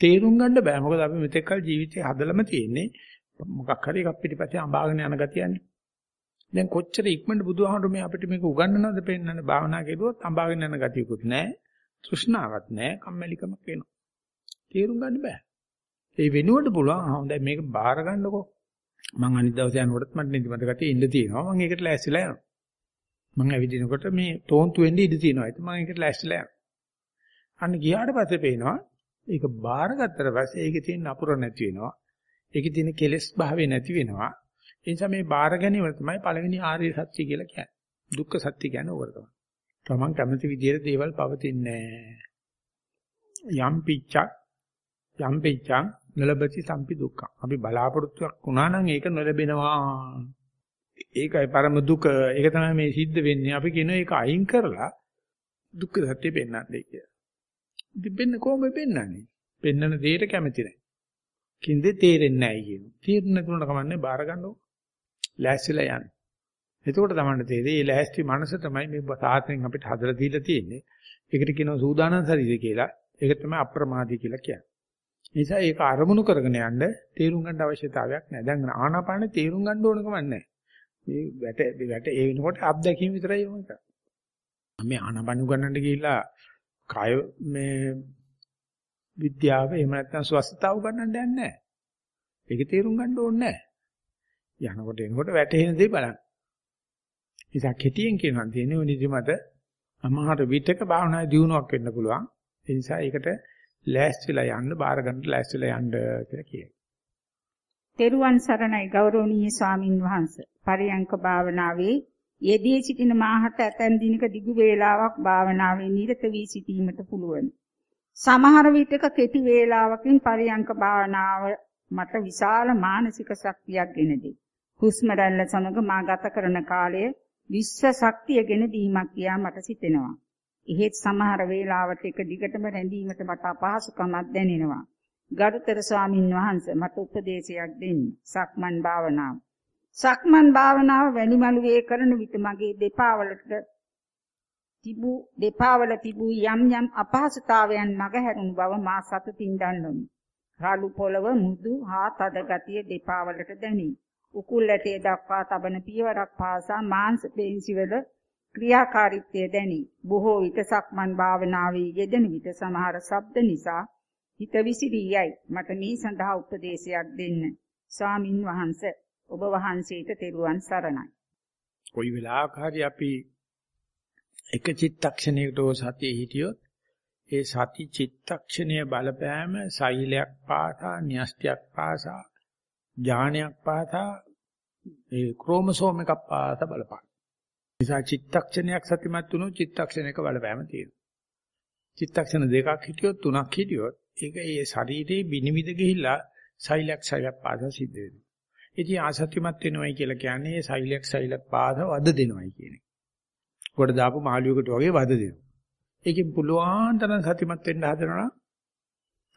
තේරුම් ගන්න බෑ. මොකද අපි මෙතෙක් කල ජීවිතේ හදලම තියෙන්නේ මොකක් හරි එකක් පිටිපස්සේ අඹාගෙන යන ගතියන්නේ. දැන් කොච්චර ඉක්මනට බුදුහාමුදුරු මේ අපිට මේක උගන්වනවද පෙන්නන්නේ භාවනා කෙරුවොත් අඹාගෙන යන ගතියකුත් නැහැ. තෘෂ්ණාවක් නැහැ. කම්මැලිකමක් වෙනවා. තේරුම් ගන්න බෑ. ඒ වෙනුවට පුළුවන් හොඳයි මේක බාර ගන්නකෝ. මං අනිත් දවසේ යනකොටත් මට නිදිමත ගතිය ඉන්න තියෙනවා. මං ඒකට ලෑස්තිලා යනවා. මං ඇවිදිනකොට මේ තෝන්තු වෙන්න ඉඩ තියෙනවා. ඒක මං ඒකට ලෑස්තිලා යනවා. අන්න ගියාට පස්සේ පේනවා ඒක බාරගත්තට පස්සේ ඒකේ තියෙන අපුර නැති වෙනවා. ඒකේ තියෙන කෙලෙස් භාවය නැති වෙනවා. ඒ නිසා මේ බාර ගැනීම තමයි පළවෙනි ආර්ය සත්‍ය කියලා කියන්නේ. දුක්ඛ සත්‍ය කියන්නේ ඕකට තමයි. තමන් කැමති විදිහට දේවල් පවතින්නේ නැහැ. යම් පිච්චක් යම් පිච්චං නලබති සම්පි දුක්ඛ. අපි බලාපොරොත්තුවක් වුණා නම් ඒක නොලැබෙනවා. ඒකයි පරම දුක. ඒක තමයි මේ සිද්ධ වෙන්නේ. අපි කියන එක අයින් කරලා දුක්ඛ සත්‍ය පෙන්වන්නේ කියලා. ඉතින් වෙන්න කොහොමද පෙන්වන්නේ? පෙන්වන දෙයට කැමති නැහැ. කින්දේ තේරෙන්නේ නැහැ කියනවා. තීරණ තුනට කමන්නේ බාර ගන්නකො. ලෑස්තිලා යන්න. එතකොට තමයි තේරෙන්නේ මේ ලෑස්ති මනස තමයි මේ සාහසෙන් අපිට හදලා දීලා තියෙන්නේ. ඒකට කියනවා සූදානම් ශරීරය කියලා. ඒක තමයි අප්‍රමාදී කියලා කියන්නේ. නිසා ඒක අරමුණු කරගෙන යන්න තේරුම් ගන්න අවශ්‍යතාවයක් නැහැ. දැන් ආනාපානෙ තේරුම් ගන්න ඕන කමක් නැහැ. මේ වැට වැට ඒ වෙනකොට අත්දැකීම විතරයි යොමු කරන්නේ. මේ ආනාපාන උගන්නන්න ගිහිල්ලා කය මේ විද්‍යාව එහෙම නැත්නම් ස්වස්ථතාව උගන්නන්න යන්නේ නැහැ. ඒක තේරුම් ගන්න ඕනේ නැහැ. යනකොට එනකොට වැටෙන දේ බලන්න. නිසා කෙටියෙන් කියනවා තියෙන්නේ නිදිමත අමහර විතක භාවනාවේ දියුණුවක් වෙන්න පුළුවන්. ඒ නිසා ඒකට ලෑස්තිලා යන්න බාර ගන්න ලෑස්තිලා යන්න කියලා කියනවා. තෙරුවන් සරණයි ගෞරවනීය ස්වාමින් වහන්සේ. පරියංක භාවනාවේ යෙදී සිටින මාහට ඇතැම් දිනක දිගු වේලාවක් භාවනාවේ නිරත වී සිටීමට පුළුවන්. සමහර විටක කෙටි වේලාවකින් පරියංක භාවනාව මට විශාල මානසික ශක්තියක් ගෙන දෙයි. හුස්ම රැල්ල සමග මා ගත කරන කාලය විශ්ව ශක්තිය ගෙන දීමක් කියා මට සිතෙනවා. එහෙත් සමහර වේලාවට එක දිගටම රැඳීමට මට අපහසුකමක් දැනෙනවා. ගරුතර ස්වාමින් වහන්සේ මට උපදේශයක් දෙන්න. සක්මන් භාවනාව. සක්මන් භාවනාව වැලිමලුවේ කරන විට මගේ දෙපා වලට තිබූ දෙපා වල තිබූ යම් යම් අපහසුතාවයන් මගහැරුණු බව මා සතුටින් දන්නවා. රාලු පොළව මුදු හා තද ගතිය දෙපා වලට දැනේ. උකුල් ඇටේ දක්වා තබන පියවරක් පාසා මාංශ පේශිවල ක්‍රියාකාරීත්වය දැනි. බොහෝ විට සක්මන් භාවනාවේ යෙදෙන විට සමහර ශබ්ද නිසා හිත විසිරී යයි. මට මේ සඳහා උපදේශයක් දෙන්න. ස්වාමින් වහන්සේ ඔබ වහන්සේට තෙරුවන් සරණයි. කොයි වෙලාවක හරි අපි එක චිත්තක්ෂණයකට සතියේ හිටියොත් ඒ සති චිත්තක්ෂණයේ බලපෑම සෛලයක් පාසා න්‍යෂ්ටියක් පාසා ඥානයක් පාසා ඒ ක්‍රෝමසෝම් එකක් පාසා බලපාන. නිසා චිත්තක්ෂණයක් සතිමත් වුණොත් චිත්තක්ෂණයක බලපෑම තියෙනවා. චිත්තක්ෂණ දෙකක් හිටියොත් තුනක් හිටියොත් ඒක ඒ ශරීරේ විනිවිද ගිහිල්ලා සෛලයක් සෛලයක් පාසා සිද්ධ වෙනවා. ඉතින් ආසත්‍යමත් වෙනවයි කියලා කියන්නේ ඒ සෛලයක් සෛලයක් පාසා වද දෙනවයි කියන්නේ. කොට දාපු මාළුවෙකුට වගේ වද දෙනවා. ඒකෙන් පුළුවන් තරම් සතිමත් වෙන්න හදනවා.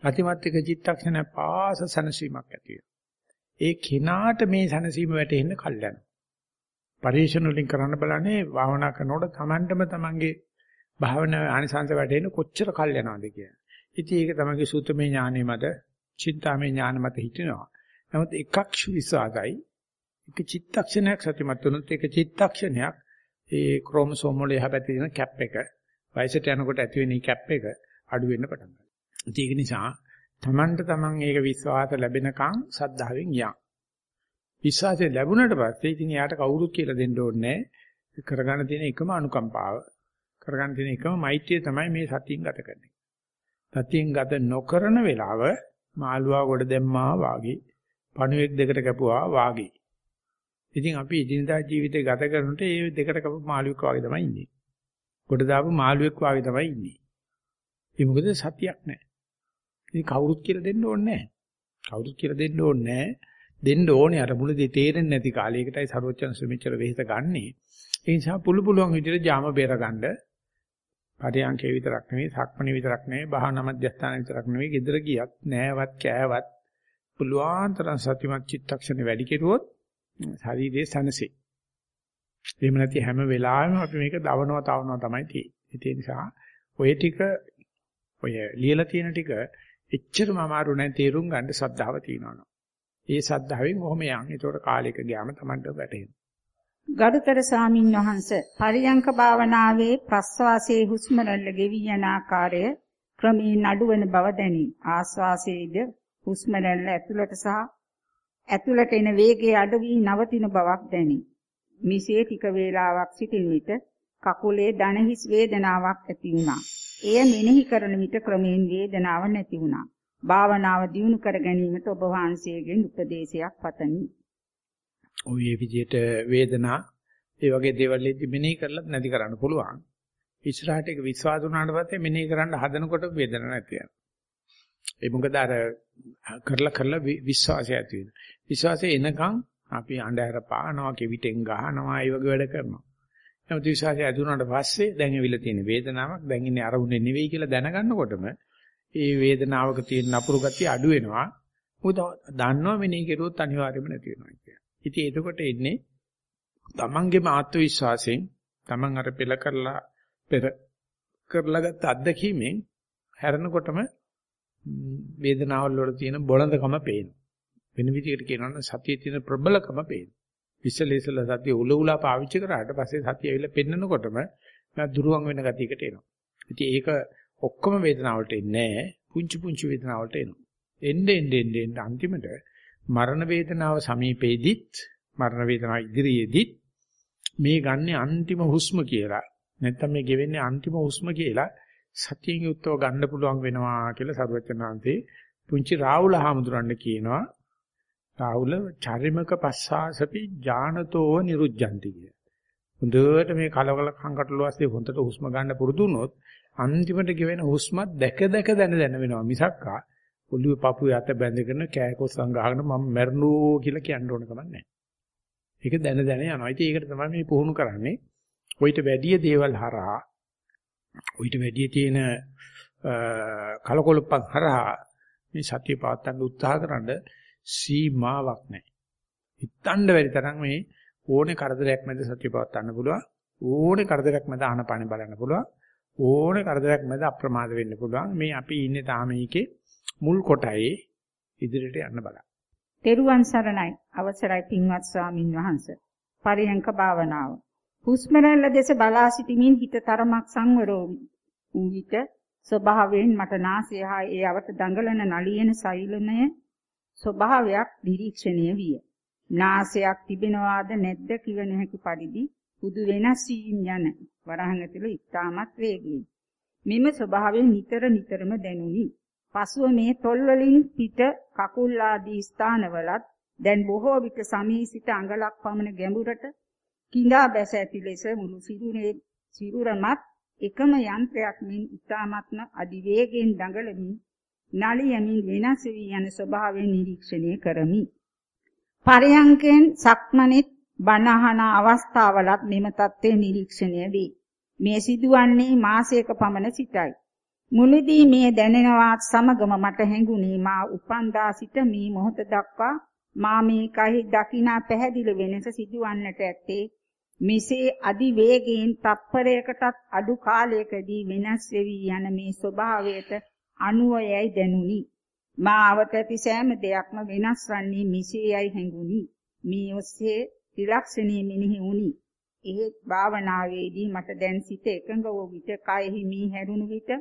අතිමත් එක චිත්තක්ෂණ පාස සනසීමක් ඇති ඒ කෙනාට මේ සනසීම වැටෙන්න කල් යනවා. පරිශන වලින් කරන්න බලන්නේ භාවනා කරනකොට Tamanටම Tamanගේ භාවනාවේ ආනිසංස වැටෙන්න කොච්චර කල් යනවද කියලා. ඉතින් ඒක තමයි සූත්‍රමය ඥානෙ මත, චින්තාමය ඥාන මත හිටිනවා. නමුත් එකක් විශ්වාසයි. එක චිත්තක්ෂණයක් සතිමත් වුණොත් ඒක චිත්තක්ෂණයක් ඒ ක්‍රෝමසෝම් වල එහා පැත්තේ තියෙන කැප් එක වයසට යනකොට ඇති වෙන කැප් එක අඩු වෙන්න පටන් ගන්නවා. ඒක නිසා Tamanට Taman ඒක විශ්වාස ලැබෙනකන් සද්ධාවෙන් යන්න. විශ්වාසය ලැබුණට පස්සේ ඉතින් එයාට කවුරුත් කියලා දෙන්න ඕනේ කරගන්න තියෙන එකම අනුකම්පාව කරගන්න තියෙන එකම මෛත්‍රිය තමයි මේ සතියෙන් ගත කරන්නේ. සතියෙන් ගත නොකරන වෙලාව මාළුවා ගොඩ දැම්මා වාගේ පණුවෙක් දෙකට කැපුවා වාගේ. ඉතින් අපි එදිනදා ජීවිතේ ගත කරනකොට ඒ දෙකට කැපු මාළුවෙක් වාගේ තමයි ඉන්නේ. ගොඩ දාපු මාළුවෙක් වාගේ තමයි ඉන්නේ. ඒ මොකද සතියක් නැහැ. ඉතින් කවුරුත් කියලා දෙන්න ඕනේ නැහැ. කවුරුත් කියලා දෙන්න ඕනේ නැහැ. දෙන්න ඕනේ අර මුලදී තේරෙන්නේ නැති කාලයකටයි ਸਰවචන සුමිච්චර වෙහෙස ගන්නෙ. ඒ නිසා පුළු පුළුවන් විදිහට ජාම බේරගන්න පරියන්කේ විතරක් නෙවෙයි, සක්මණේ විතරක් නෙවෙයි, භාවනා මධ්‍යස්ථාන විතරක් නෙවෙයි, gedara ගියත් නෑවත් කෑවත් පුළුවන් තරම් සතිමත් චිත්තක්ෂණ වැඩි කෙරුවොත් ශරීරයේ සනසේ. එහෙම නැති හැම වෙලාවෙම අපි මේක දවනවා තවනවා තමයි තියෙන්නේ. ඒ නිසා ඔය ටික ඔය ලියලා තියෙන ටික එච්චරම අමාරු නැහැ තේරුම් ගන්න සද්ධාව තියෙනවා. ඒ සද්ධාවෙන් ඔහොම යන්. ඒතකොට කාලයක ගියාම Tamanට වැටහෙනවා. ගරුතර සාමින් වහන්ස පරියංක භාවනාවේ ප්‍රස්වාසයේ හුස්ම රැල්ල ගෙවි යන ආකාරය ක්‍රමයෙන් අඩුවන බව දැනේ. ආස්වාසයේද හුස්ම රැල්ල ඇතුළට සහ ඇතුළට එන වේගය අඩු වී නවතින බවක් දැනේ. මිසේ ටික වේලාවක් සිටින විට කකුලේ දණහිස් වේදනාවක් ඇති වුණා. එය මෙනෙහි කරන විට ක්‍රමයෙන් වේදනාව නැති වුණා. භාවනාව දියුණු කර ගැනීමට ඔබ වහන්සේගෙන් උපදේශයක් පතමි. ඔය මේ විදිහට වේදනා ඒ වගේ දේවල් ඉදි මෙනෙහි කරලත් නැති කරන්න පුළුවන්. ඉස්සරහට ඒක විශ්වාස වුණාට පස්සේ මෙනෙහි කරන්න හදනකොට වේදනාවක් නැති වෙනවා. ඒ මොකද අර කරලා කරලා විශ්වාසය ඇති වෙනවා. විශ්වාසය එනකන් අපි අඬහැර පානවා, කෙවිතෙන් ගහනවා, ඒ වගේ වැඩ කරනවා. නමුත් විශ්වාසය ඇති වුණාට පස්සේ දැන් ඇවිල්ලා තියෙන වේදනාවක් දැන් ඉන්නේ අරුන්නේ නෙවෙයි කියලා දැනගන්නකොටම ඒ වේදනාවක තියෙන නපුරු ගතිය අඩු වෙනවා. මොකද දන්නවා මෙනෙහි කෙරුවොත් අනිවාර්යයෙන්ම නැති වෙනවා කියලා. ඉතින් එතකොට එන්නේ තමන්ගේම ආත්ම විශ්වාසයෙන් තමන් අර පෙළ කරලා පෙර කරලා ගත්ත අත්දැකීමෙන් හැරෙනකොටම වේදනාවල් වල තියෙන බොළඳකම පේනවා. වෙන විදිහකට කියනවා නම් සතියේ තියෙන ප්‍රබලකම පේනවා. ඉස්සෙල්ලා සතිය උල උලා පාවිච්චි කරාට පස්සේ සතිය ඇවිල්ලා පෙන්නකොටම මම දුරුවන් වෙන ගතියකට එනවා. ඉතින් ඒක ඔක්කොම වේදනාවලට එන්නේ නැහැ. පුංචි පුංචි වේදනාවලට එනවා. එන්න එන්න එන්න අන්තිමට මරණ වේදනාව සමීපෙදිත් මරණ වේදනාව ඉදිරියේදිත් මේ ගන්නේ අන්තිම හුස්ම කියලා. නැත්තම් මේ ගෙවෙන්නේ අන්තිම හුස්ම කියලා සතියෙන් යුක්තව ගන්න පුළුවන් වෙනවා කියලා සරුවචනාන්තේ පුංචි රාහුල හාමුදුරන්ට කියනවා රාහුල චරිමක පස්සාසපි ඥානතෝ නිරුද්ධಂತಿ කිය. හොඳට මේ කලවල කංකටළු ඇස්සේ හොඳට හුස්ම ගන්න පුරුදු වුණොත් අන්තිමට ගෙවෙන හුස්මත් දැක දැක දැන දැන වෙනවා මිසක්කා ඔළුවේ පපුවේ අත බැඳගෙන කෑකොස් සංගහගෙන මම මැරෙනෝ කියලා කියන්න ඕන කමක් නැහැ. ඒක දැන දැන යනවා. ඉතින් ඒකට තමයි මේ පුහුණු කරන්නේ. ඔయిత වැඩි දේවල් හරහා ඔయిత වැඩි තියෙන කලකොලප්පන් හරහා මේ සතිය පවත්වන්න උත්සාහ කරනද සීමාවක් නැහැ. හිතන්න බැරි තරම් මේ ඕනේ කරදරයක් මැද සතිය පවත්වන්න පුළුවන්. ඕනේ කරදරයක් මැද ආනපාන බලන්න පුළුවන්. ඕනේ කරදරයක් මැද අප්‍රමාද වෙන්න පුළුවන්. මේ අපි ඉන්නේ තාම මේකේ මුල් කොටයේ ඉදිරියට යන්න බලන්න. තෙරුවන් සරණයි අවසරයි පින්වත් ස්වාමින් වහන්සේ. පරියංක භාවනාව. හුස්ම රැල්ල දෙස බලා සිටමින් හිත තරමක් සංවර වූ විට ස්වභාවයෙන් මට නාසය හා ඒ අවට දඟලන නලියන සෛලමය ස්වභාවයක් නිරීක්ෂණය විය. නාසයක් තිබෙනවාද නැද්ද කිව නොහැකි පරිදි පුදු වෙනස් වීම යන වරහන් ඇතුළේ ඉතාමත් වේගයෙන් මෙම ස්වභාවය නිතර නිතරම දැනුනි. පසුව මේ තොල් වලින් පිට කකුල් ආදී ස්ථානවලත් දැන් බොහෝ විට සමී සිට අඟලක් පමණ ගැඹුරට කිඳා බැස ඇති ලෙස මුළු සිරුරේ සිරුරමත් එකම යන්ත්‍රයක් මෙන් ඉතාමත්ම අධිවේගයෙන් දඟලමින් නලියමින් වෙනස් වී යන ස්වභාවය නිරීක්ෂණය කරමි. පරයන්කෙන් සක්මනිත් බණහන අවස්ථාවලත් මෙම தත්ත්වය නිරීක්ෂණය වේ. මේ සිදුවන්නේ මාසයක පමණ සිටයි. මුලදී මේ දැනෙනවත් සමගම මට හැඟුණේ මා උපන්දා සිට මේ මොහොත දක්වා මා මේකයි දකිනා පැහැදිලි වෙනස සිදුවන්නට ඇත්තේ මෙසේ අදි වේගයෙන් තප්පරයකටත් අඩු කාලයකදී වෙනස් වෙවි යන මේ ස්වභාවයට අනුවයයි දැනුනි. මාවට ඇති සෑම දෙයක්ම වෙනස් වන්නේ මෙසේයයි හැඟුනි. මේ ඔස්සේ ත්‍රිලක්ෂණී මෙනෙහි වුනි. එහෙත් භාවනාවේදී මට දැන් සිත එකඟ වූ විට කයෙහි මී හැරුණු විට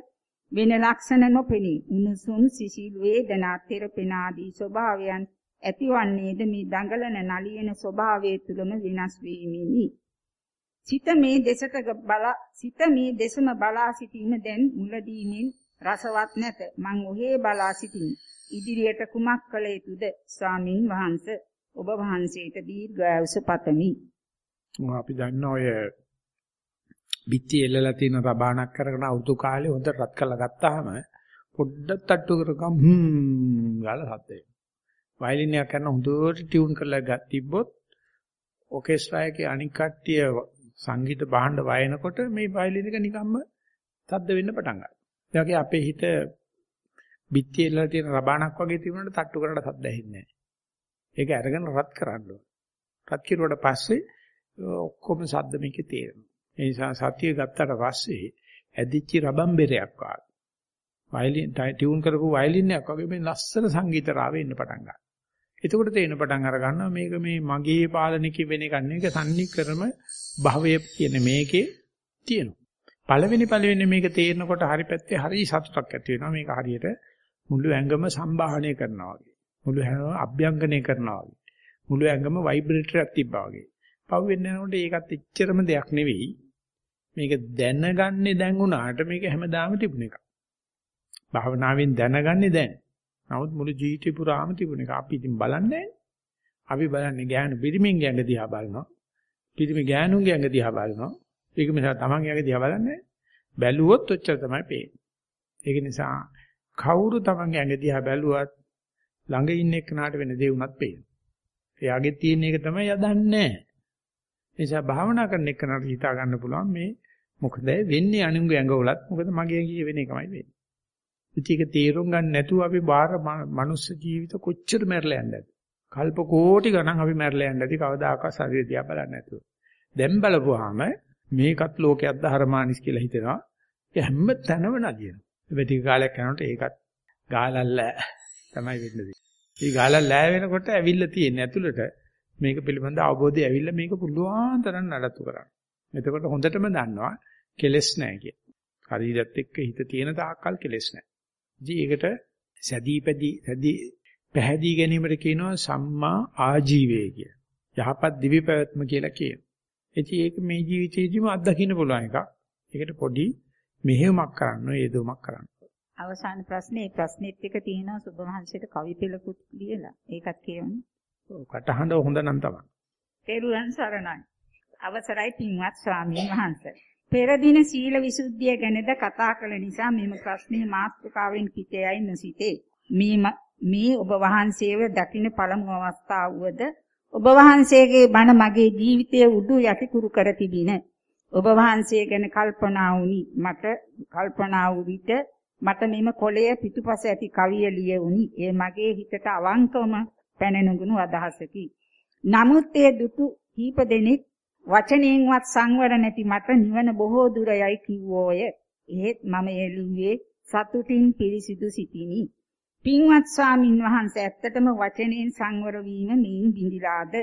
වෙන ලක්ෂණ නොපෙනී උණුසුම් සිසිල් වේදනා තෙරපෙන ආදී ස්වභාවයන් ඇතිවන්නේද මේ දඟලන නලියන ස්වභාවය තුළම වෙනස් වීමෙනි. සිත මේ දෙසට බලා සිත මේ දෙසම බලා සිටීම දැන් මුලදීමින් රසවත් නැත. මං ඔහේ බලා සිටිමි. ඉදිරියට කුමක් කළ යුතුද? ස්වාමින් වහන්සේ ඔබ වහන්සේට දීර්ඝායුෂ පතමි. අපි දන්න ඔය බිත්ති එල්ලලා තියෙන රබානක් කරගෙන අවුරුදු කාලේ හොඳ රත් කරලා ගත්තාම පොඩ්ඩක් තට්ටු කරගම් හ්ම් ගාලා හත් වෙනවා. වයලින් එකක් කරන හොඳට ටියුන් කරලා තිබ්බොත් ඔකෙස්ට්‍රා එකේ අනික් කට්ටිය සංගීත භාණ්ඩ වයනකොට මේ වයලින් එක නිකම්ම තද්ද වෙන්න පටන් ගන්නවා. ඒ වගේ අපේ හිත බිත්තිය එල්ලලා තියෙන රබානක් වගේ තිබුණාට තට්ටු කරලා සද්ද ඇහෙන්නේ නැහැ. ඒක අරගෙන රත් කරන්න ඕන. රත් කිරුවට පස්සේ ඔක්කොම සද්ද මේකේ තේරෙනවා. ඒ නිසා සතිය ගත්තට පස්සේ ඇදිච්ච රබම් බෙරයක් වගේ. වයලින් ටියුන් කරපු වයලින් එකක් වගේ මේ ලස්සන සංගීත රාවෙ ඉන්න පටන් ගන්නවා. එතකොට තේරෙන පටන් අර ගන්නවා මේක මේ මගේ පාලනකෙ වෙන එකක් නෙවෙයි ඒක සම්නික්‍රම භවය කියන මේකේ තියෙනවා. පළවෙනි පළවෙනි මේක තේරෙනකොට හරි පැත්තේ හරි සතුටක් ඇති වෙනවා. මේක හරියට මුළු ඇඟම සම්බාහනය කරනවා වගේ. මුළු හැම අභ්‍යංගනය කරනවා වගේ. මුළු ඇඟම ভাইබ්‍රේටරයක් තිබ්බා වගේ. පහු වෙන්න යනකොට ඒකත් එච්චරම දෙයක් නෙවෙයි. මේක දැනගන්නේ දැන් උනාට මේක හැමදාම තිබුණ එකක්. භාවනාවෙන් දැනගන්නේ දැන්. නමුත් මුළු ජීවිතේ පුරාම තිබුණ එක අපි ඉතින් බලන්නේ අපි බලන්නේ ගෑනු පිරිමින් ගැඟ දිහා බලනවා. පිරිමි ගෑනුන්ගේ ඇඟ දිහා බලනවා. ඒක නිසා තමන්ගේ ඇඟ දිහා බලන්නේ බැලුවොත් ඔච්චර තමයි පේන්නේ. ඒක නිසා කවුරු තමන්ගේ ඇඟ දිහා බැලුවත් ළඟ ඉන්න එක්කනට වෙන දේ වුණත් පේනවා. එයාගේ තියෙන එක තමයි යදන්නේ. නිසා භාවනා කරන එක්කනට හිතා ගන්න පුළුවන් මේ මොකද වෙන්නේ අනුන්ගේ ඇඟවලත් මොකද මගේ ඇඟේ වෙන එකමයි වෙන්නේ. ඉතින් ඒක තේරුම් ගන්න නැතුව අපි බාහිර මනුස්ස ජීවිත කොච්චර මැරලා යන්නද? කල්ප කෝටි ගණන් අපි මැරලා යන්නද කවදාකවත් ශරීරය දිහා බලන්නේ නැතුව. දැන් බලපුවාම මේකත් ලෝකයක් ධර්මානිස් කියලා හිතෙනවා. ඒ හැම තැනම නදියන. ඒ ටික කාලයක් යනකොට ඒකත් ගාලල්ල තමයි වෙන්නේ. මේ ගාලල්ල වෙනකොට ඇවිල්ලා තියෙන්නේ ඇතුළට මේක පිළිබඳ අවබෝධය ඇවිල්ලා මේක පුළුවන් තරම් නඩත්තු කරන්න. එතකොට හොඳටම දන්නවා කෙලස් නැහැ කිය. ශරීරයත් එක්ක හිත තියෙන තාක්කල් කෙලස් නැහැ. ඉතින් ඒකට සැදීපැදී සැදී පැහැදී ගැනීමට කියනවා සම්මා ආජීවය කිය. යහපත් දිවි පැවැත්ම කියලා කියනවා. ඉතින් ඒක මේ ජීවිතේදීම අත්දකින්න පුළුවන් එකක්. ඒකට පොඩි මෙහෙයුමක් කරන්න, ඒදුමක් කරන්න. අවසාන ප්‍රශ්නේ ප්‍රශ්නෙත් එක තියෙනවා සුබමහන්සේට කවි පෙළකුත් ලියලා. ඒකත් කියවන්න. ඔව් කටහඬ හොඳ නම් තමයි. පෙරුවන් සරණයි. අවසරයි පින්වත් ස්වාමීන් වහන්සේ. පෙර දින සීල විසුද්ධිය ගැනද කතා කළ නිසා මෙම ප්‍රශ්නේ මාතෘකාවෙන් පිටයයි නොසිතේ. මේ මේ ඔබ වහන්සේව දකින්න පළමු අවස්ථාව වුවද ඔබ වහන්සේගේ බණ මගේ ජීවිතයේ උඩු යටිකුරු කර තිබින. ඔබ වහන්සේ ගැන කල්පනා වුනි මට කල්පනා වූ විට මට මෙම කොළය පිටුපස ඇති කවිය ලියුණි ඒ මගේ හිතට අවංකවම පැන නගුණු අදහසකි. නමුත් ඒ දුටු කීප දෙනෙක් වචනයෙන්වත් සංවර නැති මට නිවන බොහෝ දුර යයි කිව්වෝය. එහෙත් මම එළුවේ සතුටින් පිරිසිදු සිටිනි පින්වත් ස්වාමින් වහන්සේ ඇත්තටම වචනයෙන් සංවර වීම මේන් බිඳිලාද?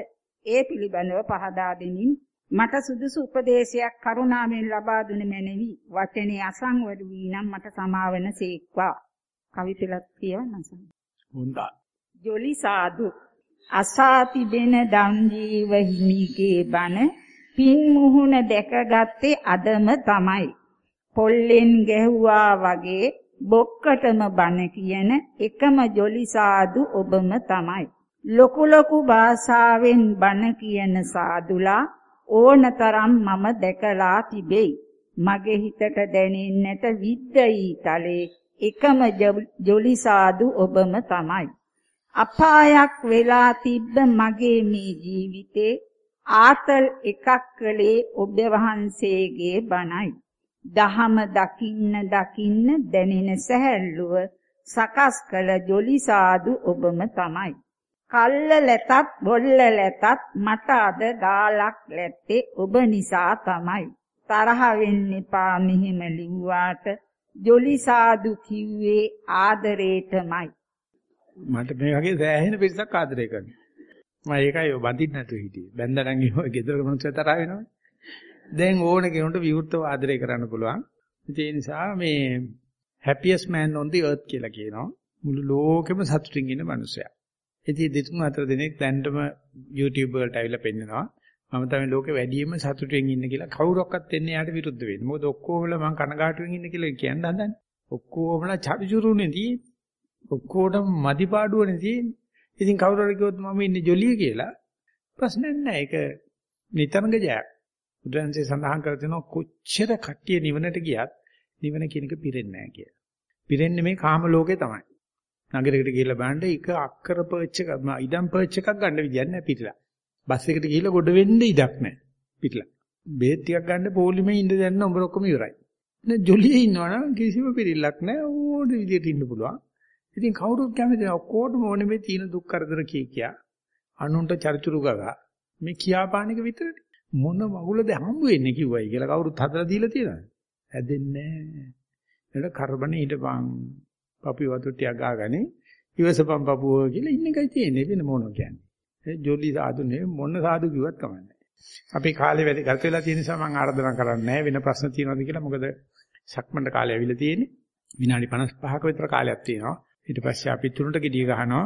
ඒ පිළිබඳව පහදා දෙමින් මට සුදුසු උපදේශයක් කරුණාවෙන් ලබා දුන මැනවි. වචනේ අසංවර වී නම් මට සමාවන සේක්වා. කවි පෙළක් කියවන්න හොඳයි. ජොලි සාදු. අසාති බෙන දම් ජීව හිමිගේ බන පින් මුහුණ දැකගත්තේ අදම තමයි පොල්ලෙන් ගැහුවා වගේ බොක්කටම බණ කියන එකම ජොලි සාදු ඔබම තමයි. ලොකු ලොකු භාෂාවෙන් බණ කියන සාදුලා ඕනතරම් මම දැකලා තිබෙයි. මගේ හිතට දැනෙන්නට විද්දයි තලේ එකම ජොලි සාදු ඔබම තමයි. අපායක් වෙලා තිබ්බ මගේ මේ ජීවිතේ ආතල් එකක් කලේ ඔබ වහන්සේගේ බණයි. දහම දකින්න දකින්න දැනෙන සැහැල්ලුව සකස් කළ ජොලි සාදු ඔබම තමයි. කල්ල ලැතත් බොල්ල ලැතත් මට අද ගාලක් ලැත්තේ ඔබ නිසා තමයි. තරහ වෙන්න එපා මෙහෙම ලිව්වාට ජොලි සාදු කිව්වේ ආදරේටමයි. මට මේ වගේ සෑහෙන පිරිසක් ආදරය කරනවා. මම ඒකයි බඳින්න නැතුව හිටියේ. බැන්දනම් ඒ ගෙදර මනුස්සය තරහ වෙනවා. දැන් ඕන කෙනෙකුට විවෘතව ආදරය කරන්න පුළුවන්. ඒ නිසා මේ happiest man on the earth කියලා කියනවා. මුළු ලෝකෙම සතුටින් ඉන්න මනුස්සයා. ඉතින් දෙතුන් හතර දිනක් දැන්ටම YouTube වලට ඇවිල්ලා පෙන්නනවා. මම තමයි ලෝකෙ වැඩියෙන්ම සතුටින් ඉන්න කියලා කවුරක්වත් එන්නේ යාට විරුද්ධ වෙන්නේ. මොකද ඔක්කොමලා මං කනගාටුවෙන් ඉන්න කියලා කියන්න හදන්නේ. ඔක්කොමලා චරිචුරුනේ තියෙන්නේ. ඔක්කොටම මදිපාඩුවනේ තියෙන්නේ. ඉතින් කවුරු හරි කිව්වොත් මම ඉන්නේ ජොලිය කියලා ප්‍රශ්නයක් නැහැ. ඒක නිතරම ජයක්. බුදුන්සේ සඳහන් කර දෙනවා කොච්චර කට්ටිය නිවනට ගියත් නිවන කියන එක පිරෙන්නේ නැහැ කියලා. පිරෙන්නේ මේ කාම ලෝකේ තමයි. නගරයකට ගිහිල්ලා බලන්න එක අක්කර පර්ච් එක ඉඩම් පර්ච් එකක් ගන්න විදියක් නැහැ පිටලා. බස් එකට ගිහිල්ලා ගොඩ වෙන්න ඉඩක් නැහැ පිටලා. බේත් ටිකක් ගන්න පොලිමේ ඉඳ දැන්න උඹ ඔක්කොම ඉවරයි. නේ ජොලියේ ඉන්නවනම් කිසිම පිළිලක් නැහැ ඕන විදියට ඉන්න පුළුවන්. ඉතින් කවුරුත් කැමති නැහැ ඔක්කොටම ඕනේ මේ තීන දුක් කරදර කිය කියා. අනුන්ට චරිචුරු ගගා මේ කියාපානික විතරනේ. මොන වගුලද හම්බ වෙන්නේ කිව්වයි කියලා කවුරුත් හදලා දීලා තියෙනවද? හැදෙන්නේ නැහැ. ඒක කරබනේ ඊටපන් පපි වතු ටික ගාගනේ ඉවසපන් පපුව කියලා ඉන්න එකයි තියෙන්නේ වෙන මොනවා කියන්නේ. ඒ ජොලි සාදු නේ මොන සාදු කිව්වත් කමන්නේ. අපි කාලේ වැඩි ගත වෙලා තියෙන නිසා මම ආරාධනා කරන්නේ නැහැ වෙන ප්‍රශ්න තියෙනවද කියලා මොකද සක්මන්ට කාලය ඇවිල්ලා තියෙන්නේ. විනාඩි 55ක විතර කාලයක් තියෙනවා. ඊට පස්සේ අපි තුනට gediy ගහනවා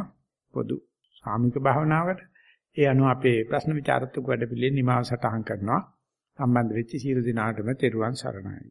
පොදු සාමික භාවනාවකට. ඒ අනුව අපේ ප්‍රශ්න විචාරත්මක වැඩ පිළිවෙල නිමාව සටහන් කරනවා. සම්බන්ධ වෙච්ච සියලු දෙනාටම තෙරුවන් සරණයි.